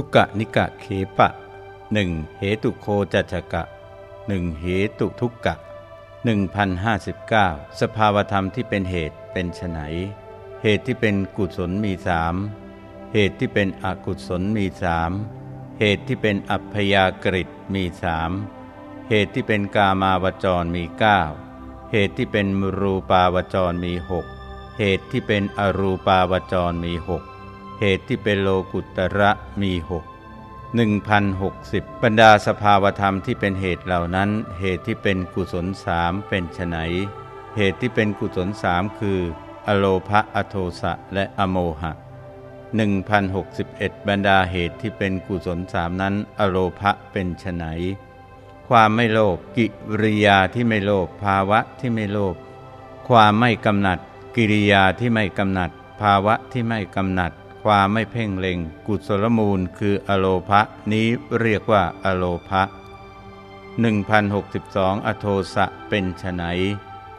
ทุกะนิกะเขปะหนึ่งเหตุโคจัจกะหนึ่งเหตุทุกกะ1059 สภาวธรรมที่เป็นเหตุเป็นไนเหตุที่เป็นกุศลมีสามเหตุที่เป็นอกุศลมีสามเหตุที่เป็นอัพยากฤิมีสามเหตุที่เป็นกามาวจรมีเก้าเหตุที่เป็นมรูปาวจรมีหกเหตุที่เป็นอรูปาวจรมีหก เหตุที่เป็นโลกุตระมีหก1060 บรรดาสภาวธรรมที่เป็นเหตุเหล่านั้น เหตุที่เป็นกุศลสามเป็นไฉนเหตุที่เป็นกุศลสามคือ อโลภะอโทสะและอโมหะ1061 บรรดาเหตุที่เป็นกุศลสามนั้น อโลภะเป็นไฉนความไม่โลภกิริยาที่ไม่โลภภาวะที่ไม่โลภความไม่กำหนัด กิริยาที่ไม่กำหนัด ภาวะที่ไม่กำหนัด ความไม่เพ่งเล็ง กุศลมูลคืออโลภะนี้เรียกว่าอโลภะ1062 อโทสะเป็นไฉน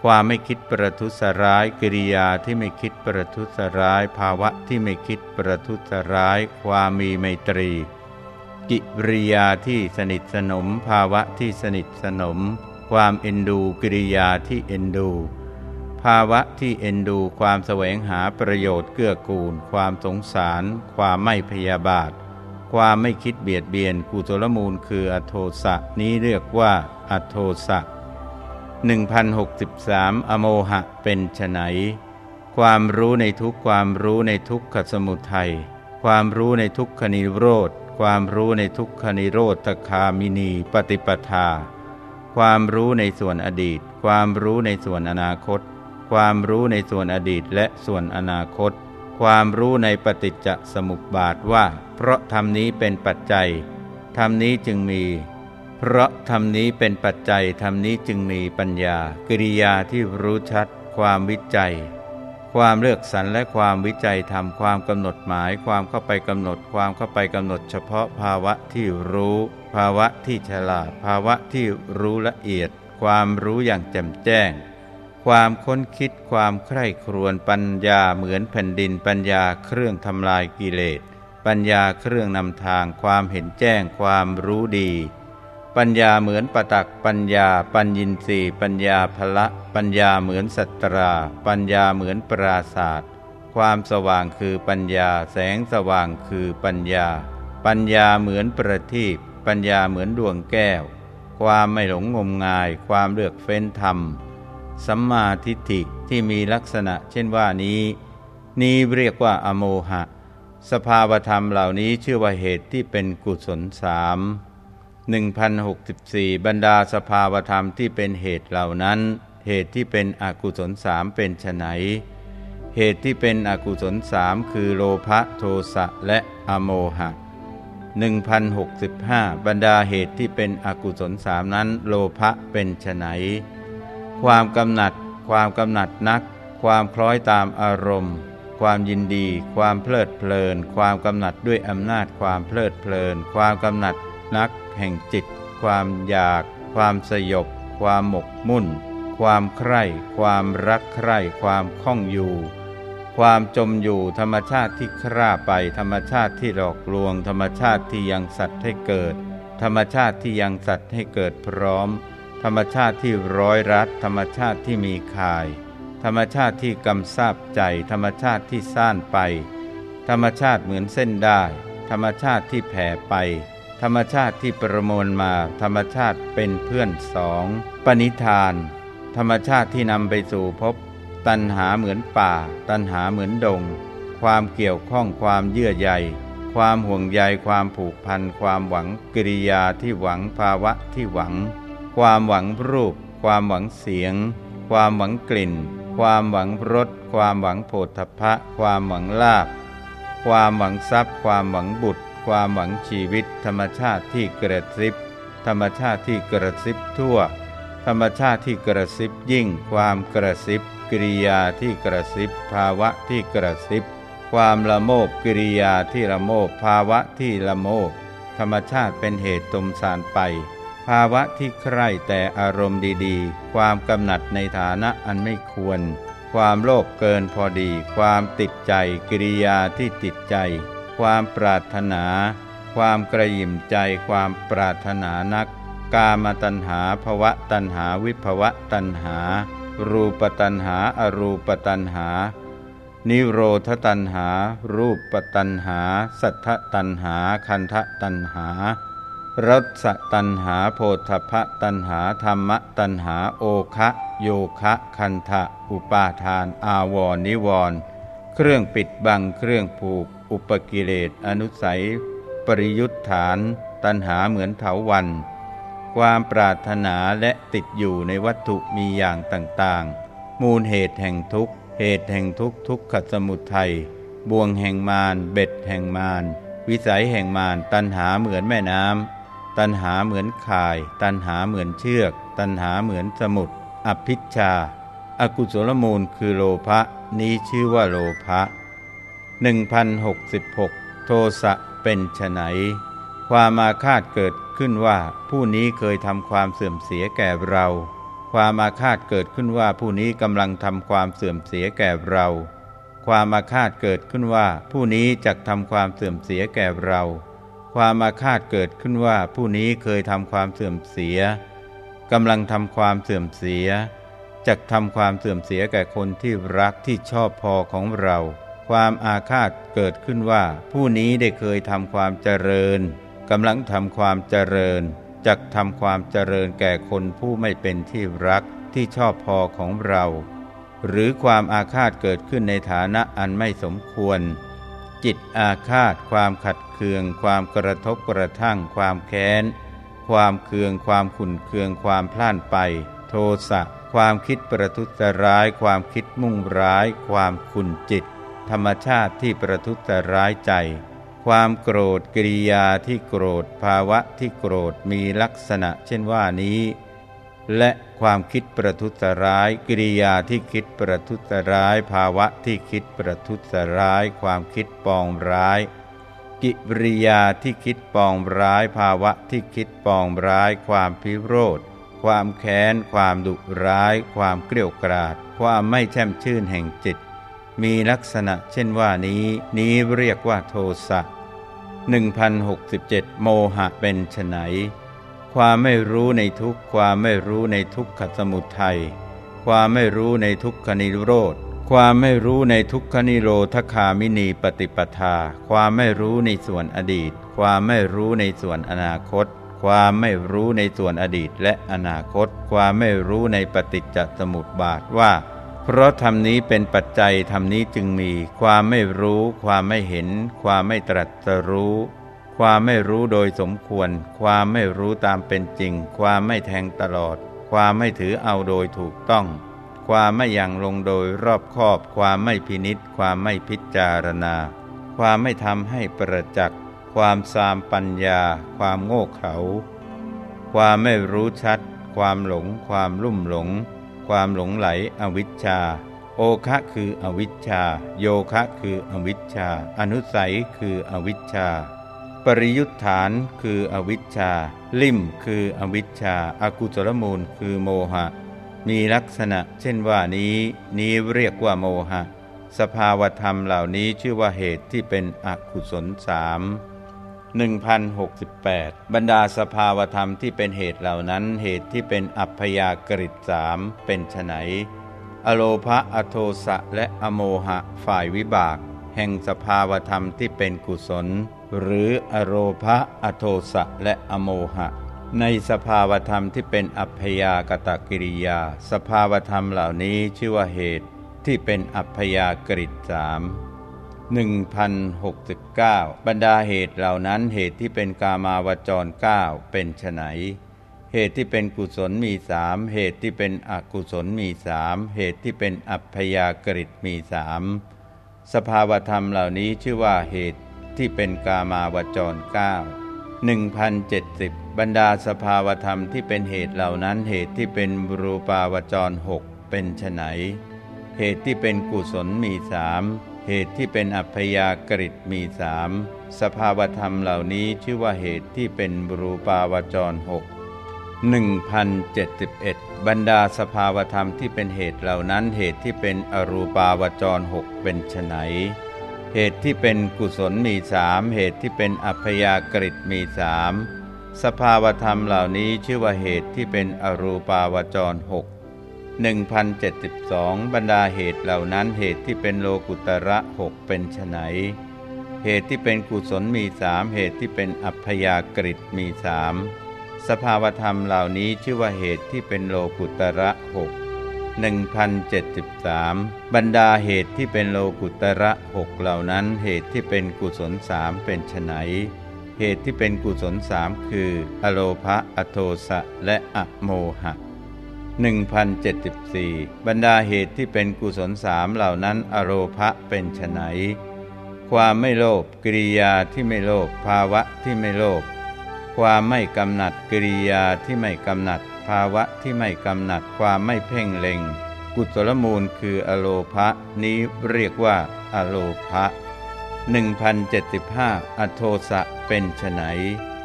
ความไม่คิดประทุษร้ายกิริยาที่ไม่คิดประทุษร้าย ภาวะที่ไม่คิดประทุษร้าย ความมีไมตรี กิริยาที่สนิทสนม ภาวะที่สนิทสนม ความเอ็นดูกิริยาที่เอ็นดู ภาวะที่เอ็นดูความแสวงหาประโยชน์เกื้อกูล ความสงสาร ความไม่พยาบาท ความไม่คิดเบียดเบียนกุศลมูลคืออโทสะนี้เรียกว่าอโทสะ1063 อโมหะเป็นไฉนความรู้ในทุกความรู้ในทุกขสมุทัยความรู้ในทุกขนิโรธ ความรู้ในทุกขนิโรธตคามินีปฏิปทา ความรู้ในส่วนอดีต ความรู้ในส่วนอนาคต ความรู้ในส่วนอดีตและส่วนอนาคต ความรู้ในปฏิจจสมุปบาทว่า เพราะธรรมนี้เป็นปัจจัยธรรมนี้จึงมี เพราะธรรมนี้เป็นปัจจัยธรรมนี้จึงมีปัญญา กิริยาที่รู้ชัด ความวิจัย ความเลือกสรรและความวิจัยทำความกำหนดหมาย ความเข้าไปกำหนด ความเข้าไปกำหนด เฉพาะภาวะที่รู้ ภาวะที่ฉลาด ภาวะที่รู้ละเอียด ความรู้อย่างแจ่มแจ้ง ความค้นคิดความใคร่ครวญปัญญาเหมือนแผ่นดินปัญญาเครื่องทำลายกิเลส ปัญญาเครื่องนำทางความเห็นแจ้งความรู้ดี ปัญญาเหมือนปตักปัญญา ปัญญินรีปัญญาภละ ปัญญาเหมือนสัตรา ปัญญาเหมือนปราศาสตร์ความสว่างคือปัญญา แสงสว่างคือปัญญา ปัญญาเหมือนประทีปปัญญาเหมือนดวงแก้ว ความไม่หลงงมงาย ความเลือกเฟ้นธรรม สัมมาทิฏฐิที่มีลักษณะเช่นว่านี้ นี้เรียกว่าอโมหะ สภาวธรรมเหล่านี้ชื่อว่าเหตุที่เป็นกุศลสาม1064 บรรดาสภาวธรรมที่เป็นเหตุเหล่านั้น เหตุที่เป็นอกุศลสามเป็นไฉนเหตุที่เป็นอกุศลสามคือโลภะโทสะและอโมหะ1065 บรรดาเหตุที่เป็นอกุศลสามนั้น โลภะเป็นไฉน ความกำหนัด ความกำหนัดนัก ความคล้อยตามอารมณ์ ความยินดี ความเพลิดเพลิน ความกำหนัดด้วยอำนาจความเพลิดเพลิน ความกำหนัดนัก แห่งจิต ความอยาก ความสยบ ความหมกมุ่น ความใคร่ ความรักใคร่ ความคล่องอยู่ความจมอยู่ธรรมชาติที่คร่าไป ธรรมชาติที่หลอกลวง ธรรมชาติที่ยังสัตว์ให้เกิด ธรรมชาติที่ยังสัตว์ให้เกิดพร้อม ธรรมชาติที่ร้อยรัดธรรมชาติที่มีคาย ธรรมชาติที่กำซาบใจ ธรรมชาติที่ซ่านไป ธรรมชาติเหมือนเส้นได้ ธรรมชาติที่แผ่ไป ธรรมชาติที่ประมวลมา ธรรมชาติเป็นเพื่อนสองปณิธาน ธรรมชาติที่นำไปสู่พบ ตัณหาเหมือนป่า ตัณหาเหมือนดง ความเกี่ยวข้องความเยื่อใยความห่วงใยความผูกพัน ความหวังกิริยาที่หวังภาวะที่หวัง ความหวังรูป ความหวังเสียง ความหวังกลิ่น ความหวังรส ความหวังโผฏฐพะความหวังลาบ ความหวังทรัพย์ ความหวังบุตร ความหวังชีวิต ธรรมชาติที่กระซิบ ธรรมชาติที่กระซิบทั่ว ธรรมชาติที่กระซิบยิ่ง ความกระซิบ กิริยาที่กระซิบ ภาวะที่กระซิบ ความละโมบกิริยาที่ละโมบภาวะที่ละโมบธรรมชาติเป็นเหตุตมสารไป ภาวะที่ใคร่แต่อารมณ์ดีๆ ความกำหนัดในฐานะอันไม่ควร ความโลภเกินพอดี ความติดใจกิริยาที่ติดใจ ความปรารถนา ความกระยิมใจ ความปรารถนานัก กามตัณหาภวะตัณหาวิภวะตัณหา รูปตัณหาอรูปตัณหา นิโรธตัณหา รูปตัณหา สัทธตัณหา คันธตัณหา รสตัณหาโพธพตัณหาธรรมตัณหาโอคะโยคะคันธะอุปาทาน อาวรนิวรณ์เครื่องปิดบังเครื่องผูก อุปกิเลสอนุสัย ปริยุทธาน ตัณหาเหมือนเถาวัน ความปรารถนาและติดอยู่ในวัตถุมีอย่างต่างๆ มูลเหตุแห่งทุกข์ เหตุแห่งทุกข์ทุกขสมุทัยบ่วงแห่งมารเบ็ดแห่งมารวิสัยแห่งมารตัณหาเหมือนแม่น้ำ ตัณหาเหมือนข่าย ตัณหาเหมือนเชือก ตัณหาเหมือนสมุดอภิชาอากุศลมูลคือโลภะนี้ชื่อว่าโลภะ1066 โทสะเป็นไฉนความมาคาดเกิดขึ้นว่า ผู้นี้เคยทำความเสื่อมเสียแก่เรา ความมาคาดเกิดขึ้นว่าผู้นี้กำลังทำความเสื่อมเสียแก่เรา ความมาคาดเกิดขึ้นว่า ผู้นี้จะทำความเสื่อมเสียแก่เรา ความมาคาดเกิดขึ้นว่าผู้นี้เคยทำความเสื่อมเสียกำลังทำความเสื่อมเสียจะทำความเสื่อมเสียแก่คนที่รักที่ชอบพอของเรา ความอาฆาตเกิดขึ้นว่า ผู้นี้ได้เคยทำความเจริญกำลังทำความเจริญจะทำความเจริญแก่คนผู้ไม่เป็นที่รักที่ชอบพอของเรา หรือความอาฆาตเกิดขึ้นในฐานะอันไม่สมควร จิตอาฆาต ความขัดเคือง ความกระทบกระทั่ง ความแค้น ความเคือง ความขุนเคือง ความพล่านไป โทสะ ความคิดประทุษร้าย ความคิดมุ่งร้าย ความขุนจิต ธรรมชาติที่ประทุษร้ายใจ ความโกรธกิริยาที่โกรธภาวะที่โกรธมีลักษณะเช่นว่านี้ และ ความคิดประทุษร้าย กิริยาที่คิดประทุษร้าย ภาวะที่คิดประทุษร้าย ความคิดปองร้าย กิริยาที่คิดปองร้าย ภาวะที่คิดปองร้าย ความพิโรธ ความแค้น ความดุร้าย ความเกลียวกราด ความไม่แช่มชื่นแห่งจิต มีลักษณะเช่นว่านี้ นี้เรียกว่าโทสะ1067 โมหะเป็นไฉน ความไม่รู้ในทุกความไม่รู้ในทุกขสมุทัย ความไม่รู้ในทุกขนิโรธ ความไม่รู้ในทุกขนิโรธคามินีปฏิปทา ความไม่รู้ในส่วนอดีต ความไม่รู้ในส่วนอนาคต ความไม่รู้ในส่วนอดีตและอนาคต ความไม่รู้ในปฏิจจสมุปบาทว่า เพราะธรรมนี้เป็นปัจจัยธรรมนี้จึงมี ความไม่รู้ ความไม่เห็น ความไม่ตรัสรู้ ความไม่รู้โดยสมควร ความไม่รู้ตามเป็นจริง ความไม่แทงตลอด ความไม่ถือเอาโดยถูกต้อง ความไม่ยังลงโดยรอบคอบ ความไม่พินิษความไม่พิจารณา ความไม่ทำให้ประจักษ์ ความสามปัญญา ความโง่เขลาความไม่รู้ชัด ความหลง ความลุ่มหลง ความหลงไหลอวิชชา โอคะคืออวิชชา โยคะคืออวิชชา อนุสัยคืออวิชชา ริยุทธานคืออวิชชา ลิมคืออวิชชาอากุศลมูลคือโมหะ มีลักษณะ เช่นว่านี้ นี้เรียกว่าโมหะ สภาวธรรมเหล่านี้ชื่อว่าเหตุที่เป็นอกุศลสาม1068 บรรดาสภาวธรรมที่เป็นเหตุเหล่านั้น เหตุที่เป็นอัพยากฤิสามเป็นไฉนอโลภะอโทสะและอโมหะฝ่ายวิบาก แห่งสภาวธรรมที่เป็นกุศล หรืออโรภะอโทสะและอโมหะ ในสภาวธรรมที่เป็นอัพยากตกิริยา สภาวธรรมเหล่านี้ชื่อว่าเหตุที่เป็นอัพยากฤิสาม1069 บรรดาเหตุเหล่านั้นเหตุที่เป็นกามาวจร9เป็นไฉนเหตุที่เป็นกุศลมีสามเหตุที่เป็นอกุศลมีสามเหตุที่เป็นอัพยากฤิตมีสามสภาวธรรมเหล่านี้ชื่อว่าเหตุ ที่เป็นกามาวจร9 1070 บรรดาสภาวธรรมที่เป็นเหตุเหล่านั้นเหตุที่เป็นรูปาวจรหกเป็นไฉนเหตุที่เป็นกุศลมีสามเหตุที่เป็นอัพยากฤิมีสามสภาวธรรมเหล่านี้ชื่อว่าเหตุที่เป็นบรูปาวจรหกหนึ่งพันเจ็ดสิบเอ็ดบรรดาสภาวธรรมที่เป็นเหตุเหล่านั้นเหตุที่เป็นอรูปาวจรหกเป็นไฉน เหตุที่เป็นกุศลมีสามเหตุที่เป็นอัพยากฤิมีสามสภาวธรรมเหล่านี้ชื่อว่าเหตุที่เป็นอรูปาวจรหก1072 บรรดาเหตุเหล่านั้นเหตุที่เป็นโลกุตระหกเป็นไฉนเหตุที่เป็นกุศลมีสามเหตุที่เป็นอัพยากฤิมีสามสภาวธรรมเหล่านี้ชื่อว่าเหตุที่เป็นโลกุตระหก 1073 บรรดาเหตุที่เป็นโลกุตระหกเหล่านั้นเหตุที่เป็นกุศลสามเป็นไฉนเหตุที่เป็นกุศลสามคือ อโลภะอโทสะและอโมหะ1074 บรรดาเหตุที่เป็นกุศลสามเหล่านั้นอโลภะเป็นไฉนความไม่โลภกิริยาที่ไม่โลภภาวะที่ไม่โลภความไม่กำหนัดกิริยาที่ไม่กำหนัด ภาวะที่ไม่กำหนัดความไม่เพ่งเล็ง กุศลมูลคืออโลภะนี้เรียกว่าอโลภะ1075 อโทสะเป็นไน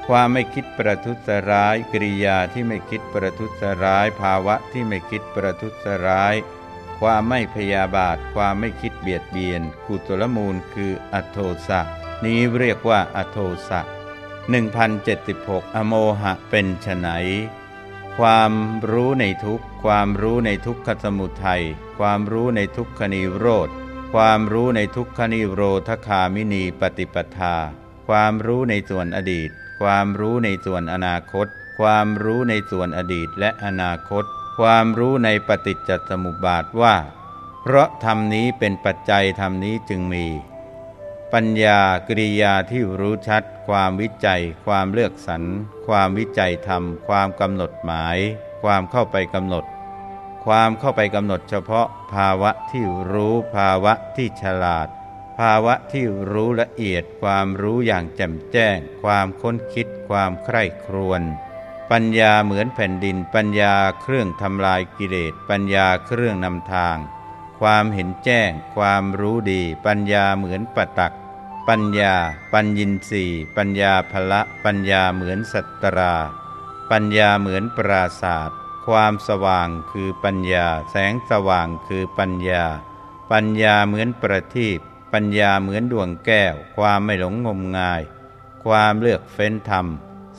ความไม่คิดประทุษร้ายกิริยาที่ไม่คิดประทุษร้าย ภาวะที่ไม่คิดประทุษร้าย ความไม่พยาบาท ความไม่คิดเบียดเบียน กุศลมูลคืออโทสะ นี้เรียกว่าอโทสะ1076 อโมหะเป็นไฉน ความรู้ในทุกความรู้ในทุกขสมุทัย ความรู้ในทุกขนิโรธ ความรู้ในทุกขนิโรธคามินีปฏิปทา ความรู้ในส่วนอดีต ความรู้ในส่วนอนาคต ความรู้ในส่วนอดีตและอนาคต ความรู้ในปฏิจจสมุปบาทว่า เพราะธรรมนี้เป็นปัจจัยธรรมนี้จึงมี ปัญญากริยาที่รู้ชัด ความวิจัย ความเลือกสรร ความวิจัยธรรม ความกำหนดหมาย ความเข้าไปกำหนด ความเข้าไปกำหนดเฉพาะภาวะที่รู้ภาวะที่ฉลาด ภาวะที่รู้ละเอียด ความรู้อย่างแจ่มแจ้ง ความค้นคิด ความใคร่ครวญปัญญาเหมือนแผ่นดิน ปัญญาเครื่องทำลายกิเลสปัญญาเครื่องนำทาง ความเห็นแจ้ง ความรู้ดี ปัญญาเหมือนปตัก ปัญญา ปัญญินสีปัญญาภละ ปัญญาเหมือนสัตตรา ปัญญาเหมือนปราศาสตร์ความสว่างคือปัญญา แสงสว่างคือปัญญา ปัญญาเหมือนประทีปปัญญาเหมือนดวงแก้ว ความไม่หลงงมงาย ความเลือกเฟ้นธรรม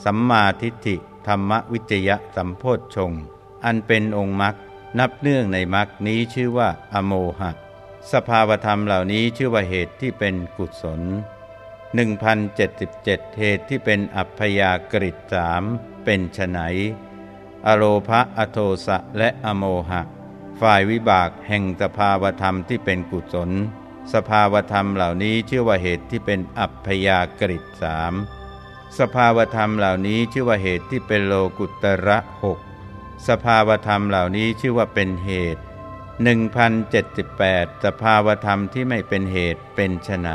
สัมมาทิฏฐิธรรมวิจยะสัมโพธชงอันเป็นองค์มรรคนับเนื่องในมรรคนี้ชื่อว่า อโมหะ สภาวธรรมเหล่านี้ชื่อว่าเหตุที่เป็นกุศล 1077 เหตุที่เป็นอัพยากฤิตสามเป็นไฉนอโลภะอโทสะและอโมหะ ฝ่ายวิบากแห่งสภาวธรรมที่เป็นกุศล สภาวธรรมเหล่านี้ชื่อว่าเหตุที่เป็นอัพยากฤิตสามสภาวธรรมเหล่านี้ชื่อว่าเหตุที่เป็นโลกุตระหกสภาวธรรมเหล่านี้ชื่อว่าเป็นเหตุ 1078 สภาวธรรมที่ไม่เป็นเหตุเป็นไฉน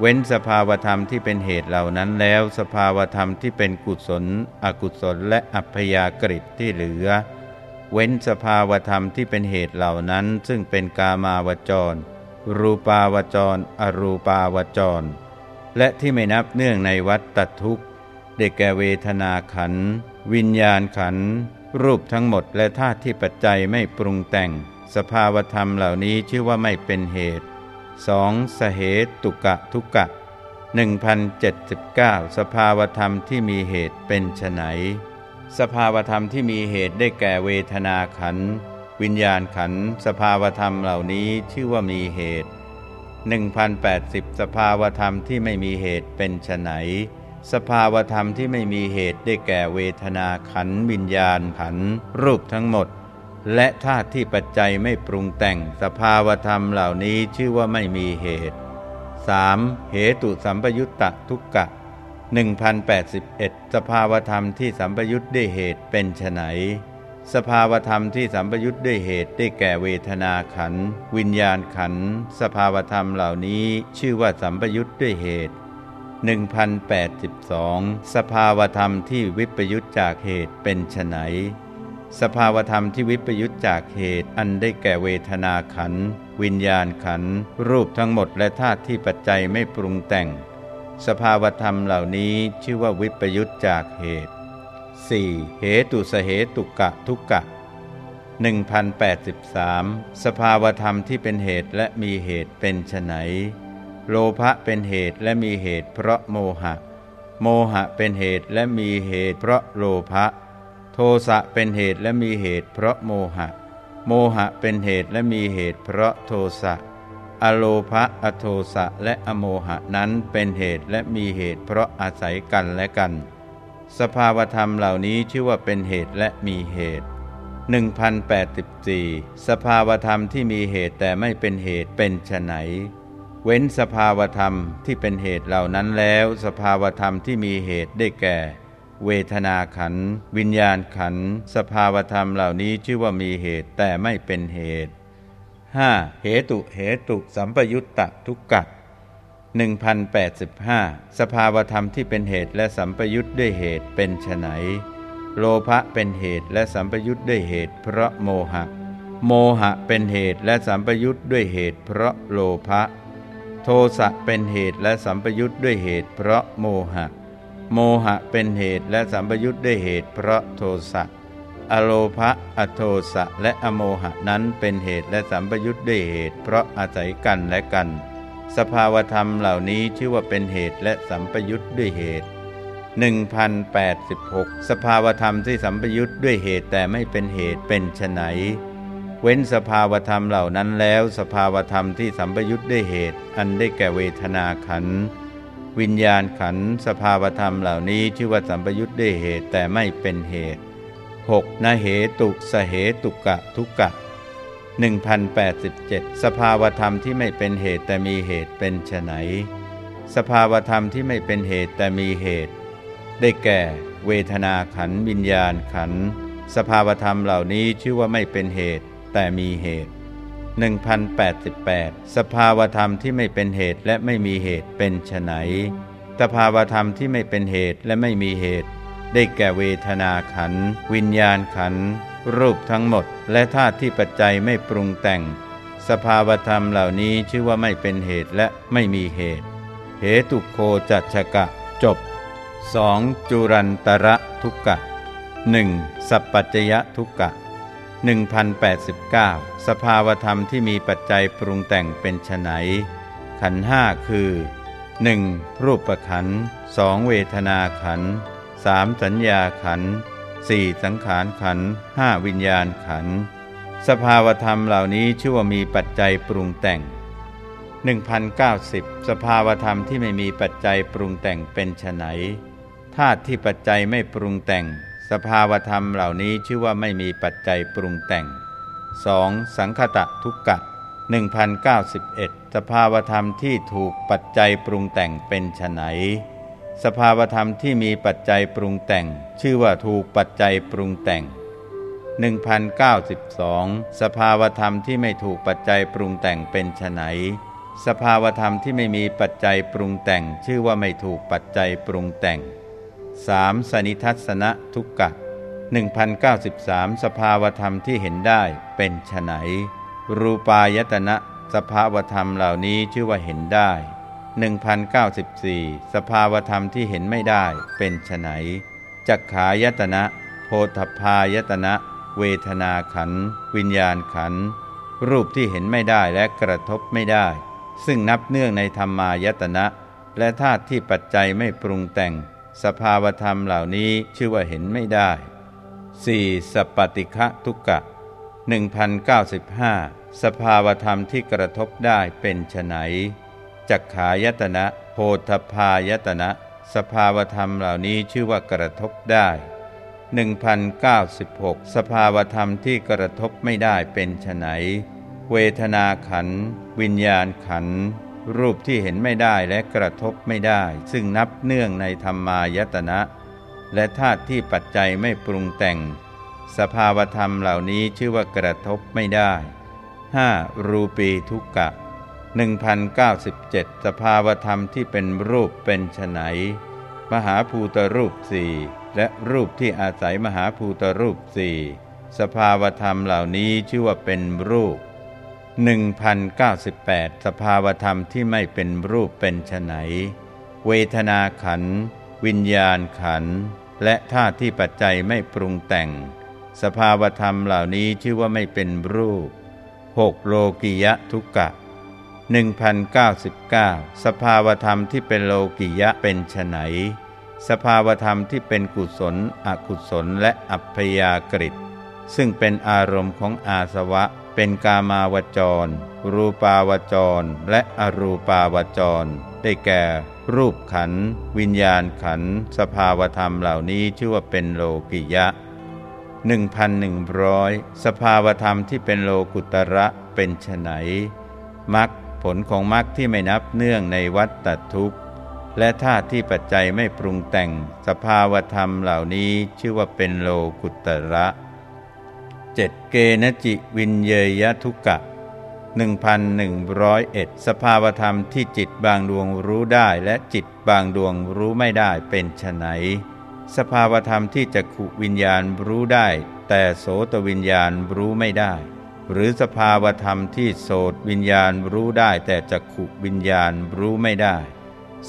เว้นสภาวธรรมที่เป็นเหตุเหล่านั้นแล้ว สภาวธรรมที่เป็นกุศล อกุศลและอัพยากฤิที่เหลือ เว้นสภาวธรรมที่เป็นเหตุเหล่านั้น ซึ่งเป็นกามาวจร รูปาวจร อรูปาวจร และที่ไม่นับเนื่องในวัฏตทุกข์ได้แก่เวทนาขัน วิญญาณขัน รูปทั้งหมดและธาตุที่ปัจจัยไม่ปรุงแต่ง สภาวธรรมเหล่านี้ชื่อว่าไม่เป็นเหตุ 2. สเหตุกะทุกะ1079 สภาวธรรมที่มีเหตุเป็นไฉนสภาวธรรมที่มีเหตุได้แก่เวทนาขัน วิญญาณขัน สภาวธรรมเหล่านี้ชื่อว่ามีเหตุ 1080 สภาวธรรมที่ไม่มีเหตุเป็นไฉนสภาวธรรมที่ไม่มีเหตุได้แก่เวทนาขัน วิญญาณขัน รูปทั้งหมด และธาตุที่ปัจจัยไม่ปรุงแต่งสภาวธรรมเหล่านี้ชื่อว่าไม่มีเหตุ 3. เหตุสัมปยุตตะทุกกะ 1081 สภาวธรรมที่สัมปยุตด้วยเหตุเป็นไฉนสภาวธรรมที่สัมปยุตด้วยเหตุได้แก่เวทนาขัน วิญญาณขัน สภาวธรรมเหล่านี้ชื่อว่าสัมปยุตด้วยเหตุ 1082 สภาวธรรมที่วิปยุตจากเหตุเป็นไฉน สภาวธรรมที่วิปยุตจากเหตุอันได้แก่เวทนาขัน วิญญาณขัน รูปทั้งหมดและธาตุที่ปัจจัยไม่ปรุงแต่ง สภาวธรรมเหล่านี้ชื่อว่าวิปยุตจากเหตุ 4. เหตุสเหตุกะทุกะ1083 สภาวธรรมที่เป็นเหตุและมีเหตุเป็นไฉนโลภะเป็นเหตุและมีเหตุเพราะโมหะ โมหะเป็นเหตุและมีเหตุเพราะโลภะ โทสะเป็นเหตุและมีเหตุเพราะโมหะ โมหะเป็นเหตุและมีเหตุเพราะโทสะ อโลภะอโทสะและอโมหะนั้นเป็นเหตุและมีเหตุเพราะอาศัยกันและกัน สภาวธรรมเหล่านี้ชื่อว่าเป็นเหตุและมีเหตุ1084 สภาวธรรมที่มีเหตุแต่ไม่เป็นเหตุเป็นไฉนเว้นสภาวธรรมที่เป็นเหตุเหล่านั้นแล้ว สภาวธรรมที่มีเหตุได้แก่ เวทนาขัน วิญญาณขัน สภาวธรรมเหล่านี้ชื่อว่ามีเหตุแต่ไม่เป็นเหตุ 5. เหตุเหตุสัมปยุตตะทุกกะ1085 สภาวธรรมที่เป็นเหตุและสัมปยุตด้วยเหตุเป็นไฉนโลภะเป็นเหตุและสัมปยุตด้วยเหตุ เพราะโมหะ โมหะเป็นเหตุและสัมปยุตด้วยเหตุ เพราะโลภะ โทสะเป็นเหตุและสัมปยุตด้วยเหตุ เพราะโมหะ โมหะเป็นเหตุและสัมปยุตด้วยเหตุเพราะโทสะ อโลภะอโทสะและอโมหะนั้นเป็นเหตุและสัมปยุตด้วยเหตุ เพราะอาศัยกันและกัน สภาวธรรมเหล่านี้ชื่อว่าเป็นเหตุและสัมปยุตด้วยเหตุ1086 สภาวธรรมที่สัมปยุทธ์ด้วยเหตุแต่ไม่เป็นเหตุเป็นไฉนเว้นสภาวธรรมเหล่านั้นแล้ว สภาวธรรมที่สัมปยุทธ์ด้วยเหตุ อันได้แก่เวทนาขัน วิญญาณขันสภาวธรรมเหล่านี้ชื่อว่าสัมปยุทธ์ด้วยเหตุแต่ไม่เป็นเหตุ 6. นเหตุสเหตุกะทุกะ1087 สภาวธรรมที่ไม่เป็นเหตุแต่มีเหตุเป็นไฉนสภาวธรรมที่ไม่เป็นเหตุแต่มีเหตุ ได้แก่ เวทนาขันวิญญาณขันสภาวธรรมเหล่านี้ชื่อว่าไม่เป็นเหตุแต่มีเหตุ 1088 สภาวธรรมที่ไม่เป็นเหตุและไม่มีเหตุเป็นไฉนสภาวธรรมที่ไม่เป็นเหตุและไม่มีเหตุ ได้แก่เวทนาขัน วิญญาณขัน รูปทั้งหมด และธาตุที่ปัจจัยไม่ปรุงแต่ง สภาวธรรมเหล่านี้ชื่อว่าไม่เป็นเหตุและไม่มีเหตุ เหตุโคจัตชกะ จบ 2. จุรันตระทุกกะ 1. สัพปัจจยทุกกะ 1089 สภาวธรรมที่มีปัจจัยปรุงแต่งเป็นไฉนขันห้าคือ 1. รูปขันสองเวทนาขันสามสัญญาขันสี่สังขารขันห้าวิญญาณขัน สภาวธรรมเหล่านี้ชื่อว่ามีปัจจัยปรุงแต่ง 1090 สภาวธรรมที่ไม่มีปัจจัยปรุงแต่งเป็นไฉนธาตุที่ปัจจัยไม่ปรุงแต่ง ภาวธรรมเหล่านี้ชื่อว่าไม่มีปัจจัยปรุงแต่ง 2. สังคตะทุกกะ1091 สภาวธรรมที่ถูกปัจจัยปรุงแต่งเป็นไฉนสภาวธรรมที่มีปัจจัยปรุงแต่ง ชื่อว่าถูกปัจจัยปรุงแต่ง 1092 สภาวธรรมที่ไม่ถูกปัจจัยปรุงแต่งเป็นไฉนสภาวธรรมที่ไม่มีปัจจัยปรุงแต่ง ชื่อว่าไม่ถูกปัจจัยปรุงแต่ง 3. สนิทัศนะทุกกะ1093 สภาวธรรมที่เห็นได้เป็นไฉนรูปายตนะสภาวธรรมเหล่านี้ชื่อว่าเห็นได้ 1094 สภาวธรรมที่เห็นไม่ได้เป็นไฉนจักขายตนะ โพธพายตนะ เวทนาขัน วิญญาณขัน รูปที่เห็นไม่ได้และกระทบไม่ได้ ซึ่งนับเนื่องในธรรมายตนะ และธาตุที่ปัจจัยไม่ปรุงแต่ง สภาวธรรมเหล่านี้ชื่อว่าเห็นไม่ได้ 4. สปฏิฆะทุกกะ1095 สภาวธรรมที่กระทบได้เป็นไฉนจักขายตนะโพธพายตนะ สภาวธรรมเหล่านี้ชื่อว่ากระทบได้ 1096 สภาวธรรมที่กระทบไม่ได้เป็นไฉนเวทนาขัน วิญญาณขัน รูปที่เห็นไม่ได้และกระทบไม่ได้ ซึ่งนับเนื่องในธรรมายตนะ และธาตุที่ปัจจัยไม่ปรุงแต่ง สภาวธรรมเหล่านี้ชื่อว่ากระทบไม่ได้ 5. รูปีทุกกะ 1097 สภาวธรรมที่เป็นรูปเป็นไฉนมหาภูตรูปสี่และรูปที่อาศัยมหาภูตรูปสี่สภาวธรรมเหล่านี้ชื่อว่าเป็นรูป 1098 สภาวธรรมที่ไม่เป็นรูปเป็นไฉนเวทนาขัน วิญญาณขัน และธาตุที่ปัจจัยไม่ปรุงแต่ง สภาวธรรมเหล่านี้ชื่อว่าไม่เป็นรูป 6. โลกิยะทุกกะ1099 สภาวธรรมที่เป็นโลกิยะเป็นไฉนสภาวธรรมที่เป็นกุศล อกุศลและอัพยากฤิซึ่งเป็นอารมณ์ของอาสวะ เป็นกามาวจร รูปาวจร และอรูปาวจร ได้แก่ รูปขัน วิญญาณขัน สภาวธรรมเหล่านี้ชื่อว่าเป็นโลกิยะ 1,100 สภาวธรรมที่เป็นโลกุตระเป็นไฉนมักผลของมรรคที่ไม่นับเนื่องในวัฏฏทุกข์ และธาตุที่ปัจจัยไม่ปรุงแต่ง สภาวธรรมเหล่านี้ชื่อว่าเป็นโลกุตระ เจ็ดเกณจิวินเยยทุกะ 1101 สภาวธรรมที่จิตบางดวงรู้ได้และจิตบางดวงรู้ไม่ได้เป็นไฉนสภาวธรรมที่จะขุวิญญาณรู้ได้ แต่โสตวิญญาณรู้ไม่ได้ หรือสภาวธรรมที่โสตวิญญาณรู้ได้ แต่จักขุวิญญาณรู้ไม่ได้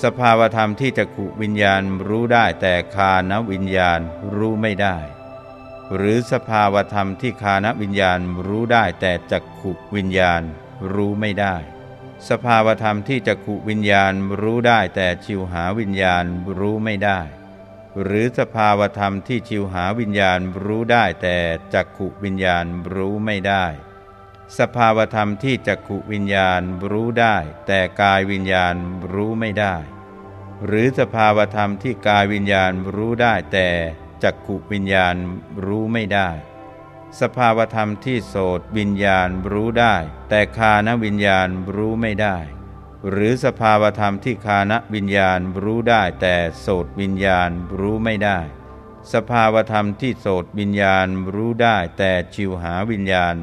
สภาวธรรมที่จักขุวิญญาณรู้ได้ แต่คานวิญญาณรู้ไม่ได้ หรือสภาวธรรมที่คานวิญญาณรู้ได้แต่จักขุวิญญาณรู้ไม่ได้ สภาวธรรมที่จักขุวิญญาณรู้ได้แต่ชิวหาวิญญาณรู้ไม่ได้ หรือสภาวธรรมที่ชิวหาวิญญาณรู้ได้แต่จักขุวิญญาณรู้ไม่ได้ สภาวธรรมที่จักขุวิญญาณรู้ได้ แต่กายวิญญาณรู้ไม่ได้ หรือสภาวธรรมที่กายวิญญาณรู้ได้แต่ จักขุวิญญาณรู้ไม่ได้ สภาวธรรมที่โสตวิญญาณรู้ได้ แต่คานวิญญาณรู้ไม่ได้ หรือสภาวธรรมที่คานวิญญาณรู้ได้ แต่โสตวิญญาณรู้ไม่ได้ สภาวธรรมที่โสตวิญญาณรู้ได้ แต่ชิวหาวิญญาณ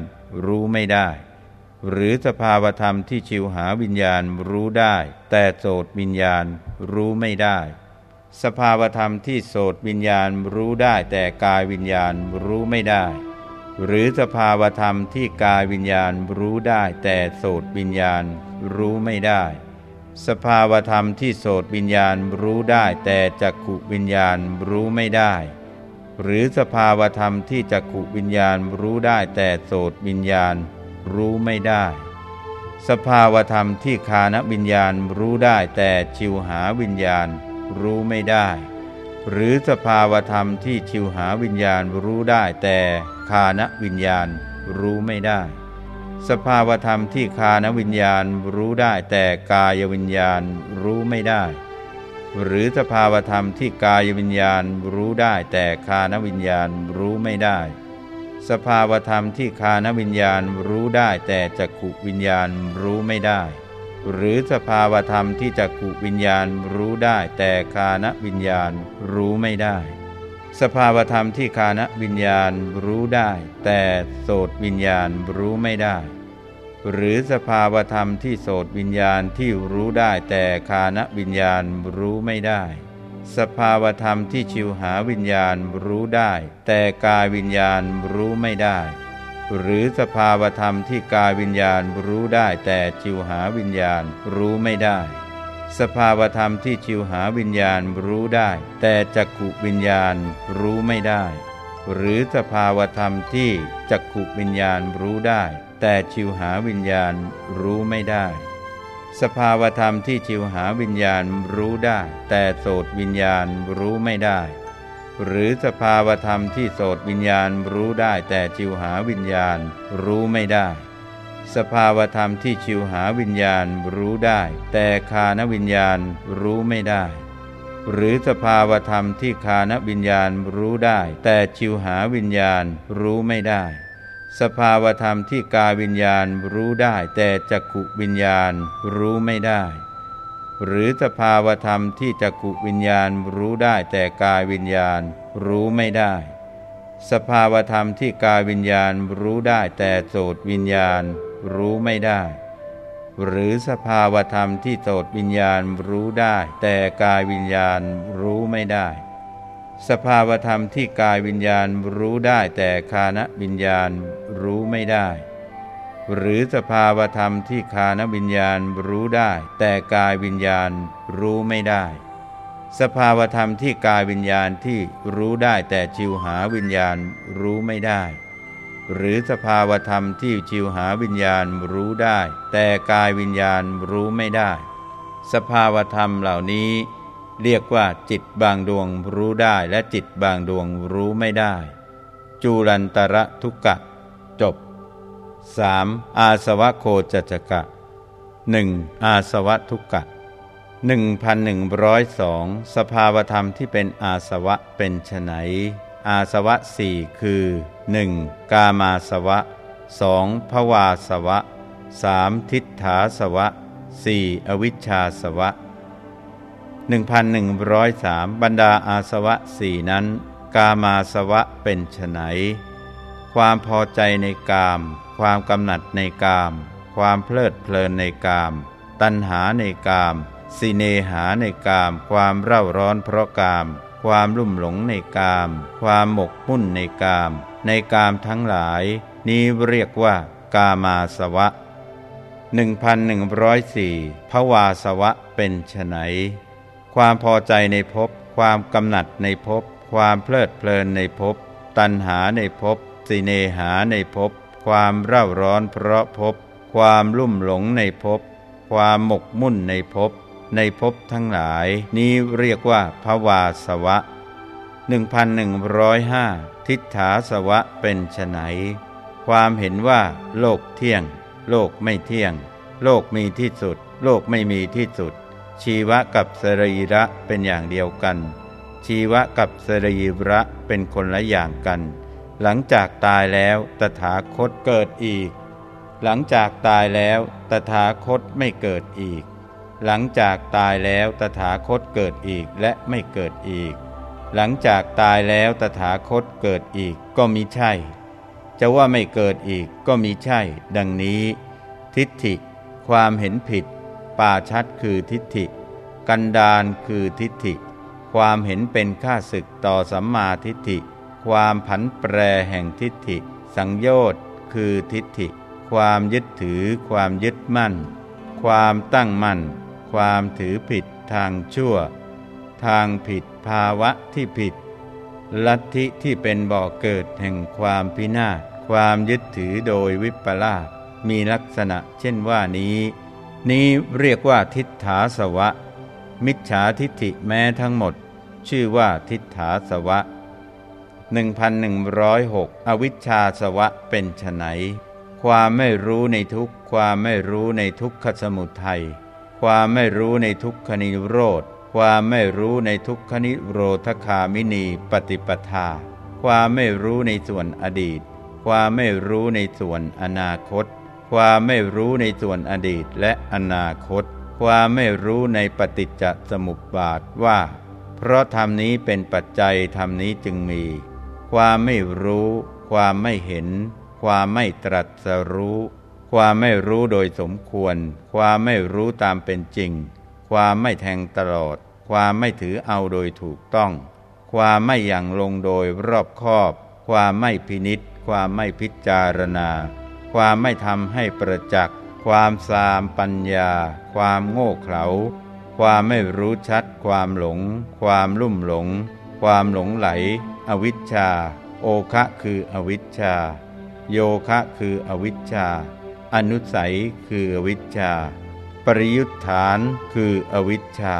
รู้ไม่ได้ หรือสภาวธรรมที่ชิวหาวิญญาณรู้ได้ แต่โสดวิญญาณรู้ไม่ได้ สภาวธรรมที่โสดวิญญาณรู้ได้แต่กายวิญญาณรู้ไม่ได้ หรือสภาวธรรมที่กายวิญญาณรู้ได้แต่โสดวิญญาณรู้ไม่ได้ สภาวธรรมที่โสดวิญญาณรู้ได้แต่จักขุวิญญาณรู้ไม่ได้ หรือสภาวธรรมที่จักขุวิญญาณรู้ได้แต่โสตวิญญาณรู้ไม่ได้สภาวธรรมที่คานวิญญาณรู้ได้แต่ชิวหาวิญญาณ รู้ไม่ได้ หรือสภาวธรรมที่ชิวหาวิญญาณรู้ได้ แต่คานวิญญาณรู้ไม่ได้ สภาวธรรมที่คานวิญญาณรู้ได้ แต่กายวิญญาณรู้ไม่ได้ หรือสภาวธรรมที่กายวิญญาณรู้ได้ แต่คานวิญญาณรู้ไม่ได้สภาวธรรมที่คานวิญญาณรู้ได้แต่จักขุวิญญาณรู้ไม่ได้ หรือสภาวธรรมที่จักขุวิญญาณรู้ได้ แต่คานวิญญาณรู้ไม่ได้ สภาวธรรมที่คานวิญญาณรู้ได้ แต่โสตวิญญาณรู้ไม่ได้ หรือสภาวธรรมที่โสดวิญญาณที่รู้ได้ แต่คานวิญญาณรู้ไม่ได้ สภาวธรรมที่ชิวหาวิญญาณรู้ได้ แต่กายวิญญาณรู้ไม่ได้ หรือสภาวธรรมที่กายวิญญาณรู้ได้แต่ชิวหาวิญญาณรู้ไม่ได้ สภาวธรรมที่ชิวหาวิญญาณรู้ได้ แต่จักขุวิญญาณรู้ไม่ได้ หรือสภาวธรรมที่จักขุวิญญาณรู้ได้ แต่ชิวหาวิญญาณรู้ไม่ได้ สภาวธรรมที่ชิวหาวิญญาณรู้ได้ แต่โสดวิญญาณรู้ไม่ได้ หรือสภาวธรรมที่โสดวิญญาณรู้ได้แต่ชิวหาวิญญาณรู้ไม่ได้ สภาวธรรมที่ชิวหาวิญญาณรู้ได้ แต่คานวิญญาณรู้ไม่ได้ หรือสภาวธรรมที่คานวิญญาณรู้ได้ แต่ชิวหาวิญญาณรู้ไม่ได้ สภาวธรรมที่กายวิญญาณรู้ได้ แต่จักขุวิญญาณรู้ไม่ได้ หรือสภาวธรรมที่จักขุวิญญาณรู้ได้แต่กายวิญญาณรู้ไม่ได้ สภาวธรรมที่กายวิญญาณรู้ได้แต่โสตวิญญาณรู้ไม่ได้ หรือสภาวธรรมที่โสตวิญญาณรู้ได้ แต่กายวิญญาณรู้ไม่ได้ สภาวธรรมที่กายวิญญาณรู้ได้แต่คานวิญญาณรู้ไม่ได้ หรือสภาวธรรมที่คานวิญญาณรู้ได้ แต่กายวิญญาณรู้ไม่ได้ สภาวธรรมที่กายวิญญาณที่รู้ได้แต่จิวหาวิญญาณรู้ไม่ได้ หรือสภาวธรรมที่ชิวหาวิญญาณรู้ได้ แต่กายวิญญาณรู้ไม่ได้ สภาวธรรมเหล่านี้ เรียกว่าจิตบางดวงรู้ได้และจิตบางดวงรู้ไม่ได้ จูลันตระทุกะจบ 3. อาสวะโคจจกะ 1. อาสวะทุกกะ1102 สภาวธรรมที่เป็นอาสวะเป็นไนอาสวะสี่คือ 1. กามาสวะ 2. ภวาสวะ 3. ทิฏฐาสวะ 4. อวิชชาสวะ 1103 บรรดาอาสวะสี่นั้น กามาสวะเป็นไน ความพอใจในกาม ความกำหนัดในกาม ความเพลิดเพลินในกาม ตัณหาในกามสิเนหาในกาม ความเร่าร้อนเพราะกาม ความลุ่มหลงในกาม ความหมกมุ่นในกาม ในกามทั้งหลาย นี้เรียกว่ากามาสวะ 1104ภวาสวะเป็นไฉนความพอใจในภพ ความกำหนัดในภพ ความเพลิดเพลินในภพ ตัณหาในภพ สิเนหาในภพความเร่าร้อนเพราะภพความลุ่มหลงในภพความหมกมุ่นในภพในภพทั้งหลาย นี้เรียกว่าภวาสวะ 1105 ทิฏฐาสวะเป็นไฉนความเห็นว่า โลกเที่ยง โลกไม่เที่ยง โลกมีที่สุด โลกไม่มีที่สุด ชีวะกับสรีระเป็นอย่างเดียวกัน ชีวะกับสรีระเป็นคนละอย่างกัน หลังจากตายแล้วตถาคตเกิดอีก หลังจากตายแล้วตถาคตไม่เกิดอีก หลังจากตายแล้วตถาคตเกิดอีกและไม่เกิดอีก หลังจากตายแล้วตถาคตเกิดอีกก็มีใช่ จะว่าไม่เกิดอีกก็มีใช่ ดังนี้ ทิฏฐิ ความเห็นผิด ป่าชัดคือทิฏฐิ กันดานคือทิฏฐิ ความเห็นเป็นค่าศึกต่อสัมมาทิฏฐิ ความผันแปรแห่งทิฏฐิ สังโยชน์คือทิฏฐิ ความยึดถือ ความยึดมั่น ความตั้งมั่น ความถือผิดทางชั่ว ทางผิดภาวะที่ผิด ลัทธิที่เป็นบ่อเกิดแห่งความพินาศความยึดถือโดยวิปลาสมีลักษณะเช่นว่านี้ นี้เรียกว่าทิฏฐาสวะ มิจฉาทิฏฐิแม้ทั้งหมด ชื่อว่าทิฏฐาสวะ 1106 อวิชชาสวะเป็นไฉนความไม่รู้ในทุกความไม่รู้ในทุกขสมุทัย ความไม่รู้ในทุกขนิโรธ ความไม่รู้ในทุกขนิโรธคามินีปฏิปทา ความไม่รู้ในส่วนอดีต ความไม่รู้ในส่วนอนาคต ความไม่รู้ในส่วนอดีตและอนาคต ความไม่รู้ในปฏิจจสมุปบาทว่า เพราะธรรมนี้เป็นปัจจัยธรรมนี้จึงมี ความไม่รู้ ความไม่เห็น ความไม่ตรัสรู้ ความไม่รู้โดยสมควร ความไม่รู้ตามเป็นจริง ความไม่แทงตลอด ความไม่ถือเอาโดยถูกต้อง ความไม่ยังลงโดยรอบคอบ ความไม่พินิษความไม่พิจารณา ความไม่ทำให้ประจักษ์ ความสามปัญญา ความโง่เขลา ความไม่รู้ชัด ความหลง ความลุ่มหลง ความหลงไหล อวิชชา โอคะคืออวิชชา โยคะคืออวิชชา อนุสัยคืออวิชชา ปริยุทธานคืออวิชชา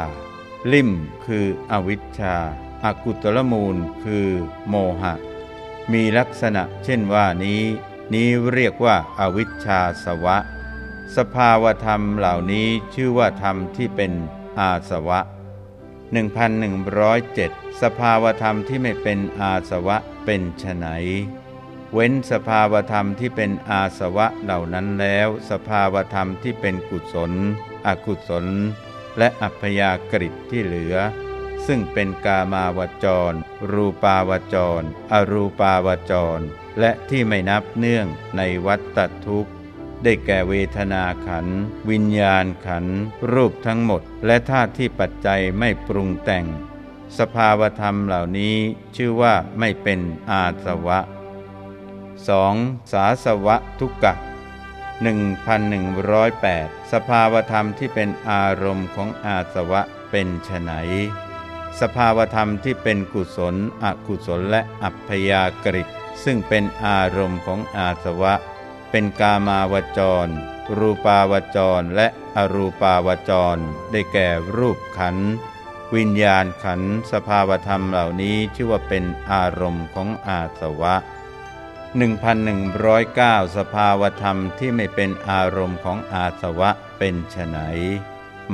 ลิมคืออวิชชาอากุตลมูลคือโมหะ มีลักษณะเช่นว่านี้ นี้เรียกว่าอาวิชชาสวะ สภาวธรรมเหล่านี้ชื่อว่าธรรมที่เป็นอาสวะ 1107 สภาวธรรมที่ไม่เป็นอาสวะเป็นไนเว้นสภาวธรรมที่เป็นอาสวะเหล่านั้นแล้ว สภาวธรรมที่เป็นกุศล อกุศล และอัพยากฤิที่เหลือ ซึ่งเป็นกามาวจร รูปาวจร อรูปาวจร และที่ไม่นับเนื่องในวัฏตทุกข์ ได้แก่เวทนาขัน วิญญาณขัน รูปทั้งหมด และธาตุที่ปัจจัยไม่ปรุงแต่ง สภาวธรรมเหล่านี้ชื่อว่าไม่เป็นอาสวะ 2. สาสวะทุกะ1108 สภาวธรรมที่เป็นอารมณ์ของอาสวะเป็นไฉนสภาวธรรมที่เป็นกุศล อกุศลและอัพยากฤิซึ่งเป็นอารมณ์ของอาสวะ เป็นกามาวจร รูปาวจรและอรูปาวจร ได้แก่รูปขัน วิญญาณขันสภาวธรรมเหล่านี้ชื่อว่าเป็นอารมณ์ของอาสวะ 1109 สภาวธรรมที่ไม่เป็นอารมณ์ของอาสวะเป็นไฉน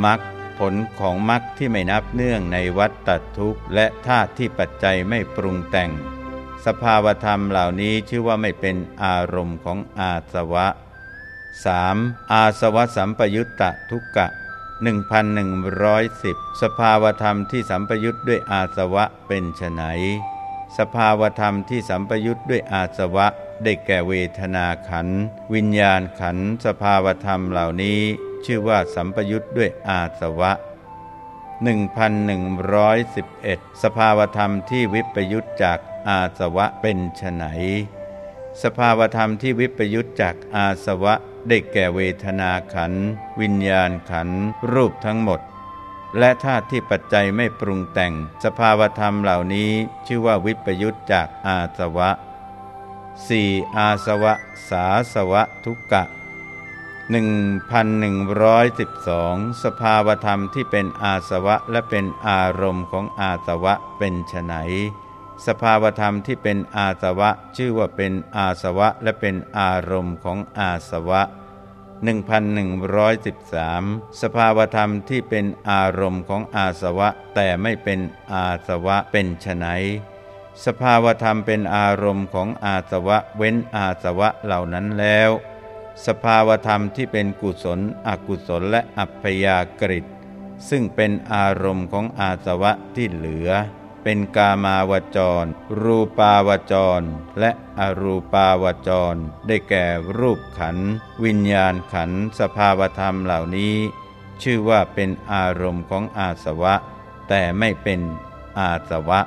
มักผลของมักที่ไม่นับเนื่องในวัฏฏทุกข์และธาตุที่ปัจจัยไม่ปรุงแต่ง สภาวธรรมเหล่านี้ชื่อว่าไม่เป็นอารมณ์ของอาสวะ 3. อาสวะสัมปยุตตะทุกกะ 1110 สภาวธรรมที่สัมปยุตด้วยอาสวะเป็นไฉนสภาวธรรมที่สัมปยุตด้วยอาสวะได้แก่เวทนาขัน วิญญาณขันสภาวธรรมเหล่านี้ ชื่อว่าสัมปยุตด้วยอาสวะ 1111 สภาวธรรมที่วิปยุตจาก อาสวะเป็นไฉนสภาวธรรมที่วิปยุตจากอาสวะได้แก่เวทนาขัน วิญญาณขัน รูปทั้งหมด และธาตุที่ปัจจัยไม่ปรุงแต่ง สภาวธรรมเหล่านี้ชื่อว่าวิปยุตจากอาสวะ 4. อาสวะ สาสวะทุกกะ 1112 สภาวธรรมที่เป็นอาสวะและเป็นอารมณ์ของอาสวะเป็นไฉน สภาวธรรมที่เป็นอาสวะ ชื่อว่าเป็นอาสวะและเป็นอารมณ์ของอาสวะ 1113 สภาวธรรมที่เป็นอารมณ์ของอาสวะ แต่ไม่เป็นอาสวะเป็นไฉนสภาวธรรมเป็นอารมณ์ของอาสวะเว้นอาสวะเหล่านั้นแล้ว สภาวธรรมที่เป็นกุศล อกุศลและอัพยากฤิซึ่งเป็นอารมณ์ของอาสวะที่เหลือ เป็นกามาวจร รูปาวจร และอรูปาวจร ได้แก่รูปขัน วิญญาณขันสภาวธรรมเหล่านี้ ชื่อว่าเป็นอารมณ์ของอาสวะ แต่ไม่เป็นอาสวะ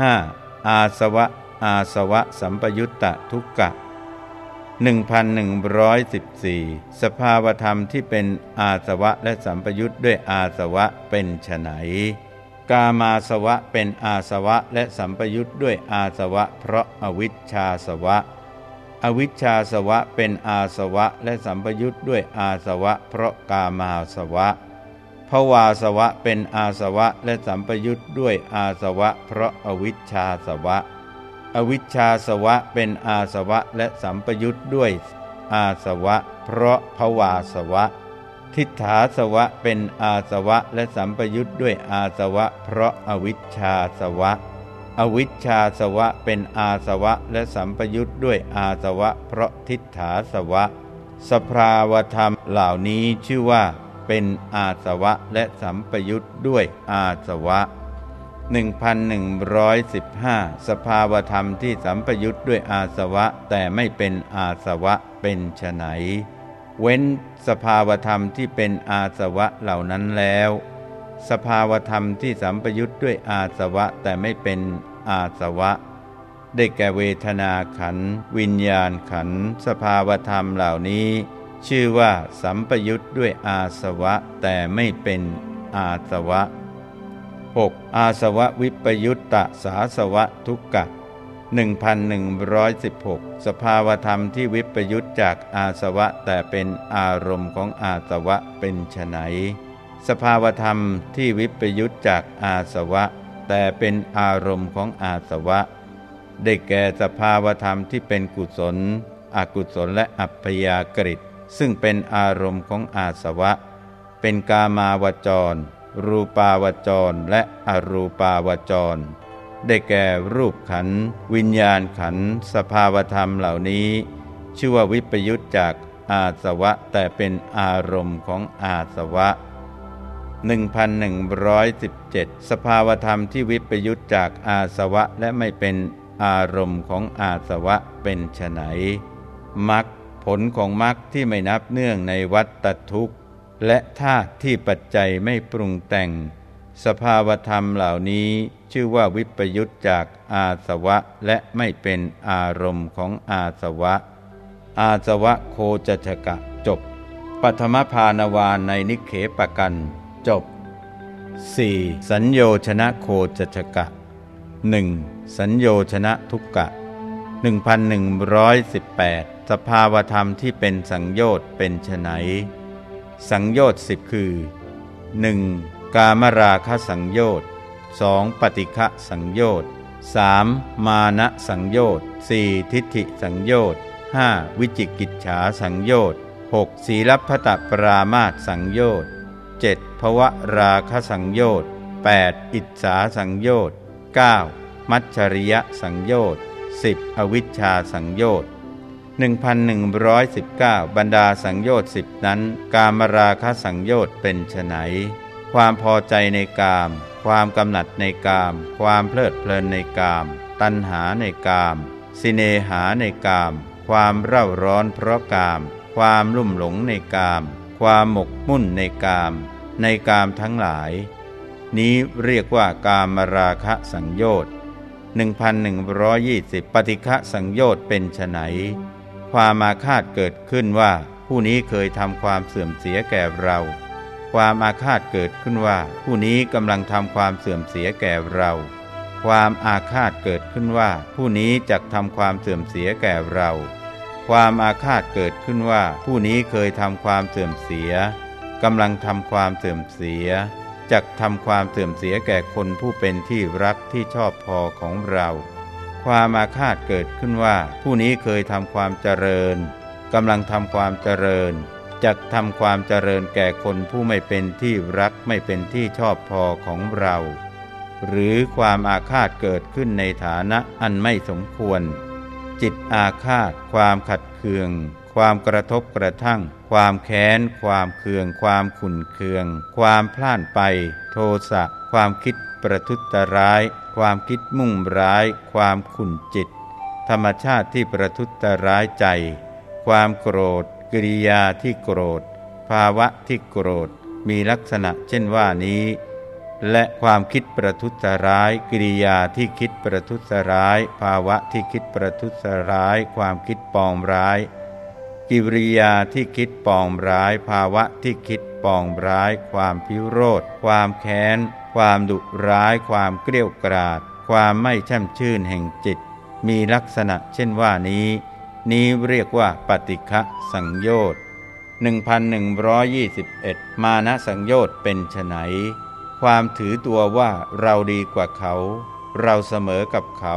5. อาสวะ อาสวะสัมปยุตตะทุกกะ1114 สภาวธรรมที่เป็นอาสวะและสัมปยุตด้วยอาสวะเป็นไฉน กามาสวะเป็นอาสวะและสัมปยุทธ์ด้วยอาสวะ เพราะอวิชชาสวะ อวิชชาสวะเป็นอาสวะและสัมปยุทธ์ด้วยอาสวะ เพราะกามาสวะภวาสวะเป็นอาสวะและสัมปยุทธ์ด้วยอาสวะ เพราะอวิชชาสวะ อวิชชาสวะเป็นอาสวะและสัมปยุทธ์ด้วยอาสวะ เพราะภวาสวะ ทิฏฐาสวะเป็นอาสวะและสัมปยุทธ์ด้วยอาสวะ เพราะอาวิชชาสวะ อวิชชาสวะเป็นอาสวะและสัมปยุทธ์ด้วยอาสวะ เพราะทิฏฐาสวะ สภาวธรรมเหล่านี้ชื่อว่า เป็นอาสวะและสัมปยุทธ์ด้วยอาสวะ 1115 สภาวธรรมที่สัมปยุทธ์ด้วยอาสวะแต่ไม่เป็นอาสวะเป็นไฉน เว้นสภาวธรรมที่เป็นอาสวะเหล่านั้นแล้ว สภาวธรรมที่สัมปยุทธ์ด้วยอาสวะแต่ไม่เป็นอาสวะ ได้แก่เวทนาขัน วิญญาณขัน สภาวธรรมเหล่านี้ ชื่อว่าสัมปยุทธ์ด้วยอาสวะแต่ไม่เป็นอาสวะ 6. อาสวะวิปยุตตะสาสวะทุกกะ 1116 สภาวธรรมที่วิปยุตจากอาสวะแต่เป็นอารมณ์ของอาสวะเป็นไฉนสภาวธรรมที่วิปยุตจากอาสวะ แต่เป็นอารมณ์ของอาสวะ ได้แก่สภาวธรรมที่เป็นกุศล อกุศลและอัพยากฤิตซึ่งเป็นอารมณ์ของอาสวะ เป็นกามาวจร รูปาวจร และอรูปาวจร ได้แก่รูปขัน วิญญาณขัน สภาวธรรมเหล่านี้ ชื่อว่าวิปยุตจากอาสวะ แต่เป็นอารมณ์ของอาสวะ 1117 สภาวธรรมที่วิปยุตจากอาสวะและไม่เป็นอารมณ์ของอาสวะเป็นไนมักผลของมักที่ไม่นับเนื่องในวัฏตทุกข์ และธาตุที่ปัจจัยไม่ปรุงแต่ง สภาวธรรมเหล่านี้ชื่อว่าวิปยุตจากอาสวะและไม่เป็นอารมณ์ของอาสวะ อาสวะโคจชกะจบปฐมภานวานในนิเขปกันจบ 4. สัญโยชนะโคจชกะ 1. สัญโยชนะทุกกะ 1118 สภาวธรรมที่เป็นสังโยชน์เป็นไฉนสังโยชน์สิบคือ 1. กามราคะสังโยชน์ 2. ปฏิฆะสังโยชน์ 3. มานะสังโยชน์ 4. ทิฏฐิสังโยชน์ 5. วิจิกิจฉาสังโยชน์ 6. ศีลพัตปรามาตสังโยชน์ 7. ภวราคะสังโยชน์ 8. อิจฉาสังโยชน์ 9. มัจฉริยะสังโยชน์ 10. อวิชชาสังโยชน์1119 บรรดาสังโยชน์สิบนั้น กามราคะสังโยชน์เป็นไฉน ความพอใจในกาม ความกำหนัดในกาม ความเพลิดเพลินในกาม ตัณหาในกามสิเนหาในกาม ความเร่าร้อนเพราะกาม ความลุ่มหลงในกาม ความหมกมุ่นในกาม ในกามทั้งหลาย นี้เรียกว่ากามราคะสังโยชน์1120 ปฏิฆะสังโยชน์เป็นไฉนความอาฆาตเกิดขึ้นว่า ผู้นี้เคยทำความเสื่อมเสียแก่เรา ความอาฆาตเกิดขึ้นว่า ผู้นี้กำลังทำความเสื่อมเสียแก่เรา ความอาฆาตเกิดขึ้นว่า ผู้นี้จะทำความเสื่อมเสียแก่เรา ความอาฆาตเกิดขึ้นว่า ผู้นี้เคยทำความเสื่อมเสียกำลังทำความเสื่อมเสียจักทำความเสื่อมเสียแก่คนผู้เป็นที่รักที่ชอบพอของเรา ความอาฆาตเกิดขึ้นว่า ผู้นี้เคยทำความเจริญกำลังทำความเจริญ จะทำความเจริญแก่คนผู้ไม่เป็นที่รักไม่เป็นที่ชอบพอของเรา หรือความอาฆาตเกิดขึ้นในฐานะอันไม่สมควร จิตอาฆาต ความขัดเคือง ความกระทบกระทั่ง ความแค้น ความเคือง ความขุนเคือง ความพล่านไป โทสะ ความคิดประทุษร้าย ความคิดมุ่งร้าย ความขุนจิต ธรรมชาติที่ประทุษร้ายใจ ความโกรธ กิริยาที่โกรธ ภาวะที่โกรธ มีลักษณะเช่นว่านี้ และความคิดประทุษร้าย กิริยาที่คิดประทุษร้าย ภาวะที่คิดประทุษร้าย ความคิดปองร้าย กิริยาที่คิดปองร้าย ภาวะที่คิดปองร้าย ความพิโรธ ความแค้น ความดุร้าย ความเกลี้ยกราด ความไม่แช่มชื่นแห่งจิต มีลักษณะเช่นว่านี้ นี้เรียกว่าปฏิฆะสังโยชน์1121 มานะสังโยชน์เป็นไฉนความถือตัวว่าเราดีกว่าเขา เราเสมอกับเขา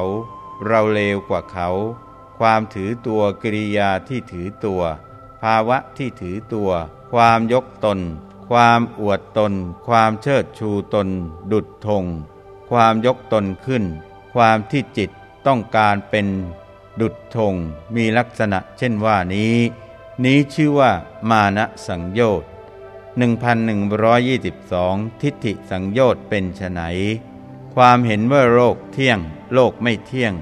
เราเลวกว่าเขา ความถือตัวกิริยาที่ถือตัว ภาวะที่ถือตัว ความยกตน ความอวดตน ความเชิดชูตน ดุดธงความยกตนขึ้น ความที่จิตต้องการเป็น ดุดธงมีลักษณะเช่นว่านี้ นี้ชื่อว่ามานะสังโยชน์1122 ทิฏฐิสังโยชน์เป็นไนความเห็นว่าโลกเที่ยง โลกไม่เที่ยง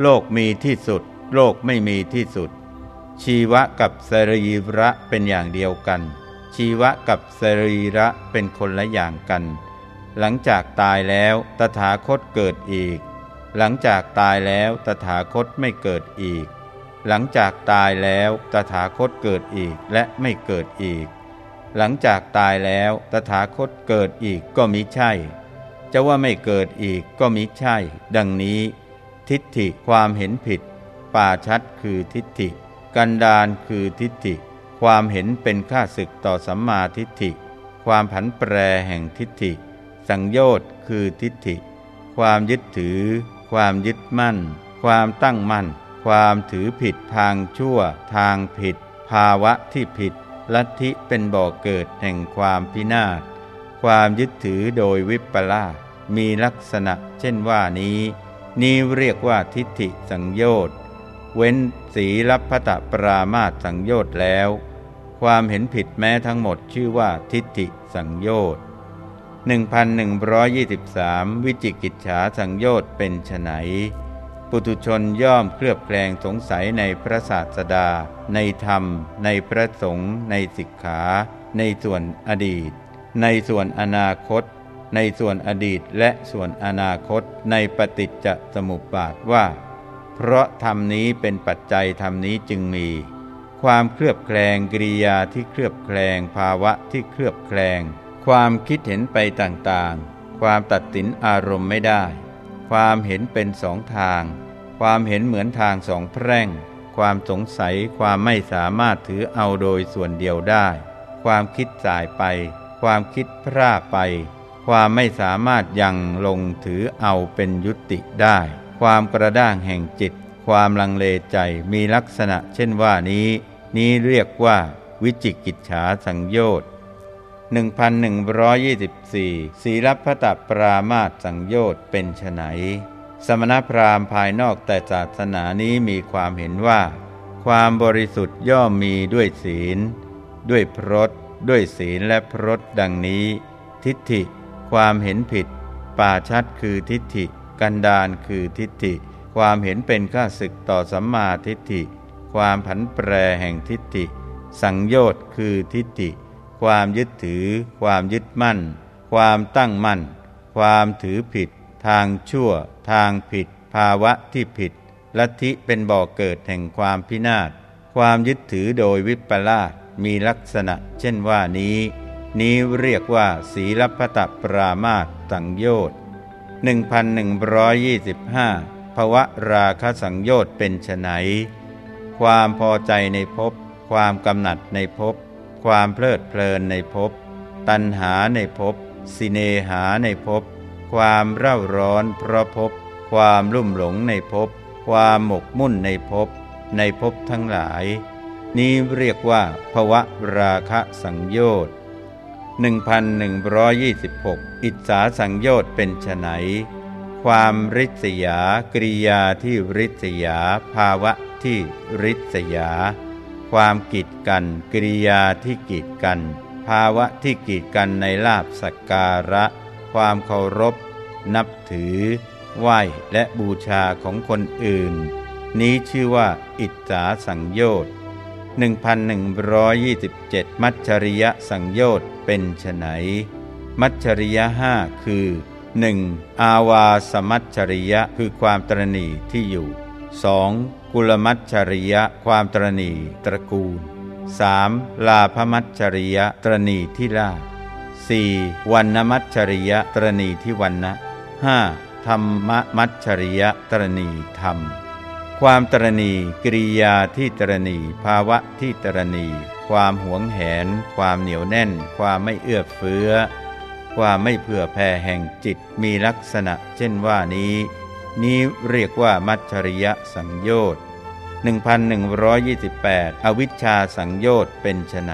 โลกมีที่สุด โลกไม่มีที่สุด ชีวะกับสรีระเป็นอย่างเดียวกัน ชีวะกับสรีระเป็นคนละอย่างกัน หลังจากตายแล้วตถาคตเกิดอีก หลังจากตายแล้วตถาคตไม่เกิดอีก หลังจากตายแล้วตถาคตเกิดอีกและไม่เกิดอีก หลังจากตายแล้วตถาคตเกิดอีกก็มิใช่ จะว่าไม่เกิดอีกก็มิใช่ ดังนี้ ทิฏฐิความเห็นผิด ป่าชัดคือทิฏฐิ กันดานคือทิฏฐิ ความเห็นเป็นค่าศึกต่อสัมมาทิฏฐิ ความผันแปรแห่งทิฏฐิ สังโยชน์คือทิฏฐิ ความยึดถือ ความยึดมั่น ความตั้งมั่น ความถือผิดทางชั่ว ทางผิด ภาวะที่ผิด ลัทธิเป็นบ่อกเกิดแห่งความพินาศ ความยึดถือโดยวิปลาสมีลักษณะเช่นว่านี้ นี้เรียกว่าทิฏฐิสังโยชน์เว้นสีลัพตะปรามาตสังโยชน์แล้ว ความเห็นผิดแม้ทั้งหมดชื่อว่าทิฏฐิสังโยชน์ 1123 วิจิกิจฉาสังโยชน์เป็นไนปุถุชนย่อมเคลือบแคลงสงสัยในพระศาสดา ในธรรม ในพระสงฆ์ในสิกขา ในส่วนอดีต ในส่วนอนาคต ในส่วนอดีตและส่วนอนาคตในปฏิจจสมุปบาทว่า เพราะธรรมนี้เป็นปัจจัยธรรมนี้จึงมี ความเคลือบแคลงกิริยาที่เคลือบแคลงภาวะที่เคลือบแคลง ความคิดเห็นไปต่างๆ ความตัดสินอารมณ์ไม่ได้ ความเห็นเป็นสองทาง ความเห็นเหมือนทางสองแพร่ง ความสงสัยความไม่สามารถถือเอาโดยส่วนเดียวได้ ความคิดสายไป ความคิดพร่าไป ความไม่สามารถยังลงถือเอาเป็นยุติได้ ความกระด้างแห่งจิต ความลังเลใจมีลักษณะเช่นว่านี้ นี้เรียกว่าวิจิกิจฉาสังโยชน์ 1124 ศีลพัตปรามาตสังโยชน์เป็นไฉนสมณพราหมณ์ภายนอกแต่ศาสนานี้มีความเห็นว่า ความบริสุทธิ์ย่อมมีด้วยศีล ด้วยพรตด้วยศีลและพรตดังนี้ ทิฏฐิ ความเห็นผิด ป่าชัดคือทิฏฐิ กันดานคือทิฏฐิ ความเห็นเป็นข้าศึกต่อสัมมาทิฏฐิ ความผันแปรแห่งทิฏฐิ สังโยชน์คือทิฏฐิ ความยึดถือ ความยึดมั่น ความตั้งมั่น ความถือผิด ทางชั่ว ทางผิด ภาวะที่ผิดลัทธิเป็นบ่อกเกิดแห่งความพินาศ ความยึดถือโดยวิปลาสมีลักษณะ เช่นว่านี้ นี้เรียกว่าศีลพัตปรามาตสังโยชน์1125ภวะราคสังโยชน์เป็นไฉนความพอใจในภพความกำหนัดในภพ ความเพลิดเพลินในภพตัณหาในภพสิเนหาในภพความเร่าร้อนเพราะภพความลุ่มหลงในภพความหมกมุ่นในภพในภพทั้งหลาย นี้เรียกว่าภวะราคะสังโยชน์1126 อิจฉาสังโยชน์เป็นไฉนความริษยากริยาที่ริษยา ภาวะที่ริษยา ความกีดกัน กิริยาที่กีดกัน ภาวะที่กีดกันในลาบสักการะ ความเคารพ นับถือ ไหวและบูชาของคนอื่น นี้ชื่อว่าอิจฉาสังโยชน์1127 มัจฉริยะสังโยชน์เป็นไฉนมัจฉริยะห้าคือ 1. อาวาสมัจฉริยะคือความตรณีที่อยู่ 2. กุลมัจฉริยะความตรณีตระกูล 3. ลาภมัจฉริยะตรณีที่ลา 4. วันนมัจฉริยะตรณีที่วันนะ 5. ธรรมมัจฉริยะตรณีธรรม ความตรณีกิริยาที่ตรณีภาวะที่ตรณี ความหวงแหน ความเหนียวแน่น ความไม่เอื้อเฟื้อ ความไม่เผื่อแผ่แห่งจิตมีลักษณะ เช่นว่านี้ นี้เรียกว่ามัจฉริยะสังโยชน์ 1128 อวิชชาสังโยชน์เป็นไน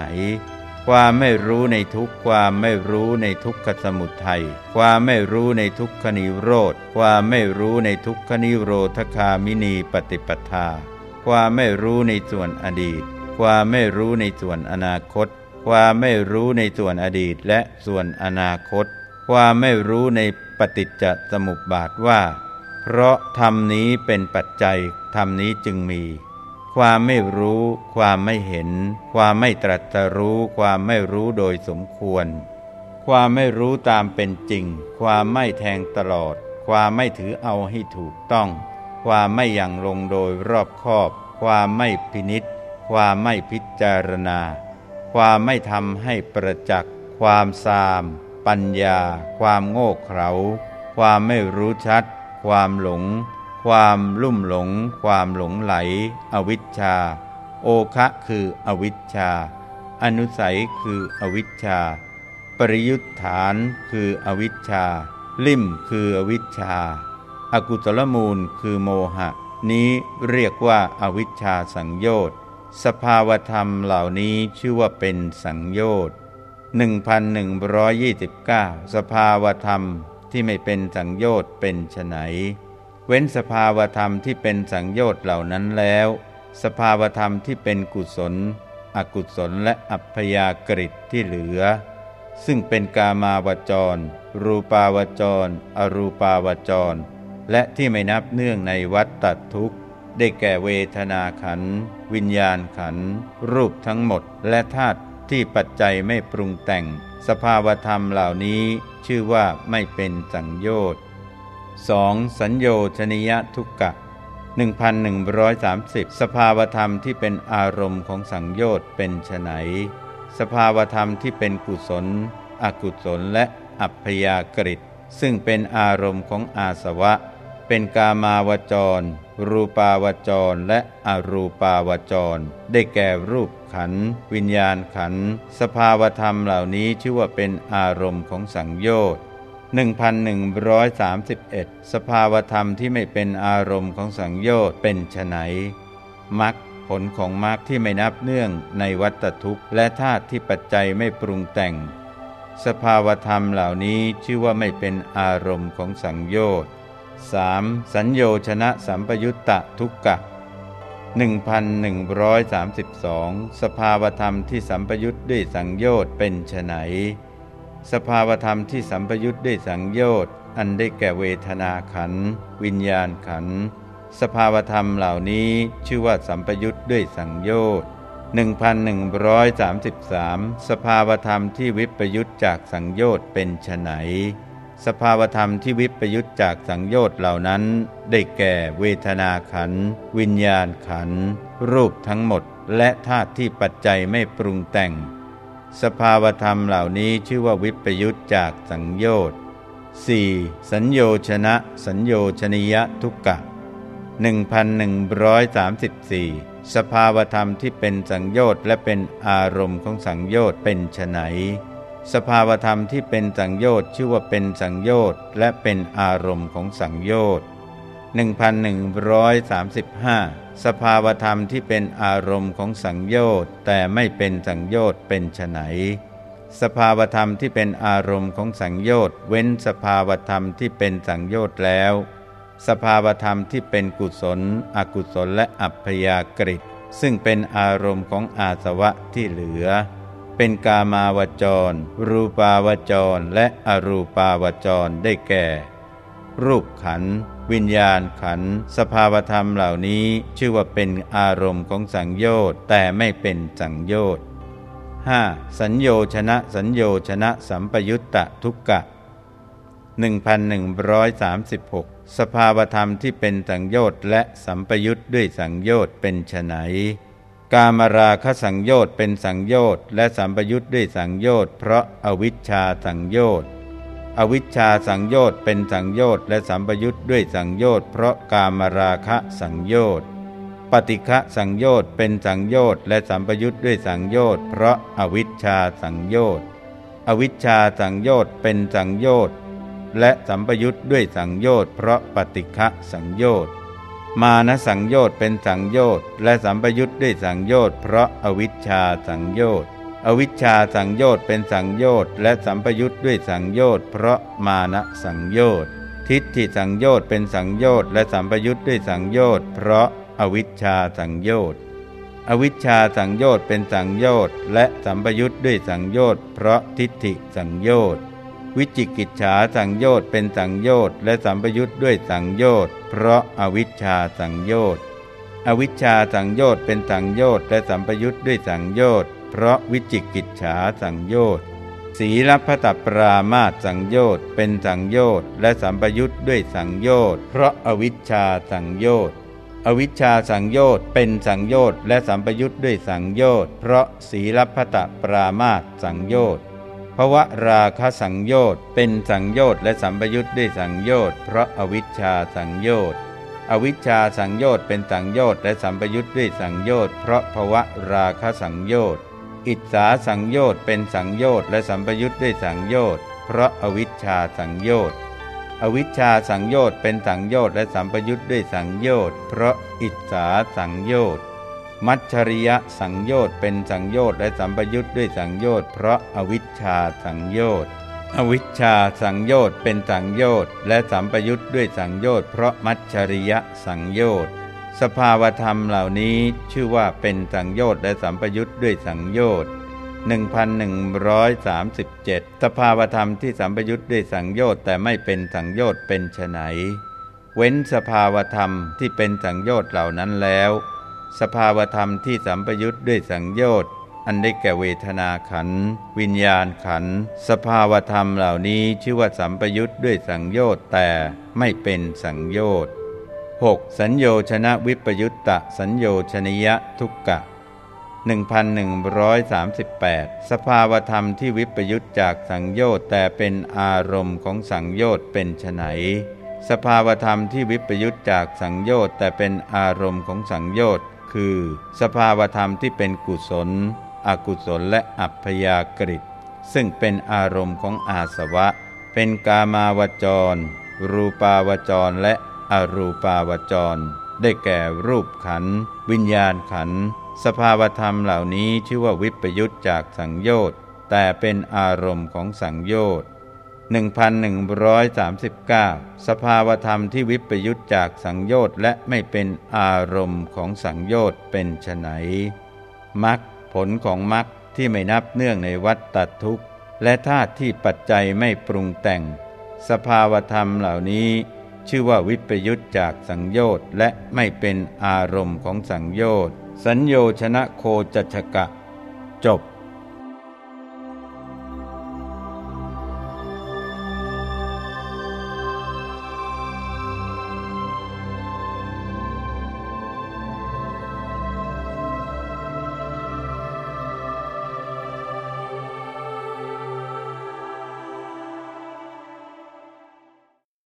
ความไม่รู้ในทุกความไม่รู้ในทุกขสมุทัยความไม่รู้ในทุกขนิโรธความไม่รู้ในทุกขนิโรธคามินีปฏิปทา ความไม่รู้ในส่วนอดีต ความไม่รู้ในส่วนอนาคต ความไม่รู้ในส่วนอดีตและส่วนอนาคต ความไม่รู้ในปฏิจจสมุปบาทว่า เพราะธรรมนี้เป็นปัจจัยธรรมนี้จึงมี ความไม่รู้ ความไม่เห็น ความไม่ตรัสรู้ ความไม่รู้โดยสมควร ความไม่รู้ตามเป็นจริง ความไม่แทงตลอด ความไม่ถือเอาให้ถูกต้อง ความไม่ยังลงโดยรอบคอบ ความไม่พินิษความไม่พิจารณา ความไม่ทำให้ประจักษ์ ความซาม ปัญญา ความโง่เขลา ความไม่รู้ชัด ความหลง ความลุ่มหลง ความหลงไหล อวิชชา โอคะคืออวิชชา อนุสัยคืออวิชชา ปริยุทธานคืออวิชชา ลิ่มคืออวิชชาอากุตลมูลคือโมหะ นี้เรียกว่าอาวิชชาสังโยชน์สภาวธรรมเหล่านี้ชื่อว่าเป็นสังโยชน์1129 สภาวธรรม ที่ไม่เป็นสังโยชน์เป็นไฉนเว้นสภาวธรรมที่เป็นสังโยชน์เหล่านั้นแล้ว สภาวธรรมที่เป็นกุศล อกุศลและอัพยากฤิที่เหลือ ซึ่งเป็นกามาวจร รูปาวจร อรูปาวจร และที่ไม่นับเนื่องในวัฏตัดทุกข์ ได้แก่เวทนาขัน วิญญาณขัน รูปทั้งหมดและธาตุ ที่ปัจจัยไม่ปรุงแต่ง สภาวธรรมเหล่านี้ชื่อว่าไม่เป็นสังโยชน์ 2. สัญโยชนิยทุกกะ 1130 สภาวธรรมที่เป็นอารมณ์ของสังโยชน์เป็นไฉนสภาวธรรมที่เป็นกุศล อกุศลและอัพยากฤิซึ่งเป็นอารมณ์ของอาสวะ เป็นกามาวจร รูปาวจร และอรูปาวจร ได้แก่รูป ขัน วิญญาณขัน สภาวธรรมเหล่านี้ชื่อว่าเป็นอารมณ์ของสังโยชน์1131 สภาวธรรมที่ไม่เป็นอารมณ์ของสังโยชน์เป็นไฉนมักผลของมรรคที่ไม่นับเนื่องในวัตทุกข์และธาตุที่ปัจจัยไม่ปรุงแต่ง สภาวธรรมเหล่านี้ชื่อว่าไม่เป็นอารมณ์ของสังโยชน์ 3. สัญโยชนะสัมปยุตตะทุกกะ 1132 สภาวธรรมที่สัมปยุตด้วยสังโยชน์เป็นไฉนสภาวธรรมที่สัมปยุตด้วยสังโยชน์อันได้แก่เวทนาขัน วิญญาณขัน สภาวธรรมเหล่านี้ชื่อว่าสัมปยุตด้วยสังโยชน์1133 สภาวธรรมที่วิปยุตจากสังโยชน์เป็นไฉน สภาวธรรมที่วิปยุตจากสังโยชน์เหล่านั้น ได้แก่เวทนาขัน วิญญาณขัน รูปทั้งหมด และธาตุที่ปัจจัยไม่ปรุงแต่ง สภาวธรรมเหล่านี้ชื่อว่าวิปยุตจากสังโยชน์ 4. สัญโยชนะ สัญโยชนิยทุกกะ 1134 สภาวธรรมที่เป็นสังโยชน์และเป็นอารมณ์ของสังโยชน์เป็นไฉน สภาวธรรมที่เป็นสังโยชน์ชื่อว่าเป็นสังโยชน์และเป็นอารมณ์ของสังโยชน์1135 สภาวธรรมที่เป็นอารมณ์ของสังโยชน์แต่ไม่เป็นสังโยชน์เป็นไฉนสภาวธรรมที่เป็นอารมณ์ของสังโยชน์เว้นสภาวธรรมที่เป็นสังโยชน์แล้ว สภาวธรรมที่เป็นกุศล อกุศลและอัพยากฤิซึ่งเป็นอารมณ์ของอาสวะที่เหลือ เป็นกามาวจร รูปาวจร และอรูปาวจรได้แก่ รูปขัน วิญญาณขัน สภาวธรรมเหล่านี้ชื่อว่าเป็นอารมณ์ของสังโยชน์แต่ไม่เป็นสังโยชน์ 5. สัญโยชนะ สัญโยชนะ สัมปยุตตะทุกกะ 1136 สภาวธรรมที่เป็นสังโยชน์และสัมปยุตด้วยสังโยชน์เป็นไน กามราคสังโยชน์เป็นสังโยชน์และสัมปยุตด้วยสังโยชน์เพราะอวิชชาสังโยชน์อวิชชาสังโยชน์เป็นสังโยชน์และสัมปยุตด้วยสังโยชน์เพราะกามราคะสังโยชน์ปฏิฆะสังโยชน์เป็นสังโยชน์และสัมปยุตด้วยสังโยชน์เพราะอวิชชาสังโยชน์อวิชชาสังโยชน์เป็นสังโยชน์และสัมปยุทธ์ด้วยสังโยชน์เพราะปฏิฆะสังโยชน์ มานะสังโยชน์เป็นสังโยชน์และสัมปยุทธ์ด้วยสังโยชน์เพราะอวิชชาสังโยชน์อวิชชาสังโยชน์เป็นสังโยชน์และสัมปยุทธ์ด้วยสังโยชน์เพราะมานะสังโยชน์ทิฏฐิสังโยชน์เป็นสังโยชน์และสัมปยุทธ์ด้วยสังโยชน์เพราะอวิชชาสังโยชน์อวิชชาสังโยชน์เป็นสังโยชน์และสัมปยุทธ์ด้วยสังโยชน์เพราะทิฏฐิสังโยชน์ วิจิกิจฉาสังโยชน์เป็นสังโยชน์และสัมปยุทธ์ด้วยสังโยชน์เพราะอวิชชาสังโยชน์อวิชชาสังโยชน์เป็นสังโยชน์และสัมปยุทธ์ด้วยสังโยชน์เพราะวิจิกิจฉาสังโยชน์สีลพัตปรามาสังโยชน์เป็นสังโยชน์และสัมปยุทธ์ด้วยสังโยชน์เพราะอวิชชาสังโยชน์อวิชชาสังโยชน์เป็นสังโยชน์และสัมปยุทธ์ด้วยสังโยชน์เพราะสีลพัตปรามาสังโยชน์ ภวะราคะสังโยชน์เป็นสังโยชน์และสัมปยุทธ์ด้วยสังโยชน์เพราะอวิชชาสังโยชน์อวิชชาสังโยชน์เป็นสังโยชน์และสัมปยุทธ์ด้วยสังโยชน์เพราะภวะราคะสังโยชน์อิจฉาสังโยชน์เป็นสังโยชน์และสัมปยุทธ์ด้วยสังโยชน์เพราะอวิชชาสังโยชน์อวิชชาสังโยชน์เป็นสังโยชน์และสัมปยุทธ์ด้วยสังโยชน์เพราะอิจฉาสังโยชน์ มัจฉริยะสังโยชน์เป็นสังโยชน์และสัมปยุทธ์ด้วยสังโยชน์เพราะอวิชชาสังโยชน์อวิชชาสังโยชน์เป็นสังโยชน์และสัมปยุทธ์ด้วยสังโยชน์เพราะมัจฉริยะสังโยชน์สภาวธรรมเหล่านี้ชื่อว่าเป็นสังโยชน์และสัมปยุทธ์ด้วยสังโยชน์1137 สภาวธรรมที่สัมปยุทธ์ด้วยสังโยชน์แต่ไม่เป็นสังโยชน์เป็นไฉนเว้นสภาวธรรมที่เป็นสังโยชน์เหล่านั้นแล้ว สภาวธรรมที่สัมปยุทธ์ด้วยสังโยชน์อันได้แก่เวทนาขัน วิญญาณขัน สภาวธรรมเหล่านี้ชื่อว่าสัมปยุทธ์ด้วยสังโยชน์แต่ไม่เป็นสังโยชน์ 6. สัญโยชนะวิปยุตตะสัญโยชนิยทุกกะ 1138 สภาวธรรมที่วิปยุตจากสังโยชน์แต่เป็นอารมณ์ของสังโยชน์เป็นไฉนสภาวธรรมที่วิปยุตจากสังโยชน์แต่เป็นอารมณ์ของสังโยชน์ คือ สภาวธรรมที่เป็นกุศล อกุศลและอัพยากฤิตซึ่งเป็นอารมณ์ของอาสวะ เป็นกามาวจร รูปาวจรและอรูปาวจร ได้แก่รูปขัน วิญญาณขัน สภาวธรรมเหล่านี้ชื่อว่าวิปยุตจากสังโยชน์แต่เป็นอารมณ์ของสังโยชน์ 1139 สภาวธรรมที่วิปยุตจากสังโยชน์และไม่เป็นอารมณ์ของสังโยชน์เป็นไฉนมักผลของมักที่ไม่นับเนื่องในวัฏตัทุกข์ และธาตุที่ปัจจัยไม่ปรุงแต่ง สภาวธรรมเหล่านี้ ชื่อว่าวิปยุตจากสังโยชน์และไม่เป็นอารมณ์ของสังโยชน์สัญโยชนะโคจัชกะ จบ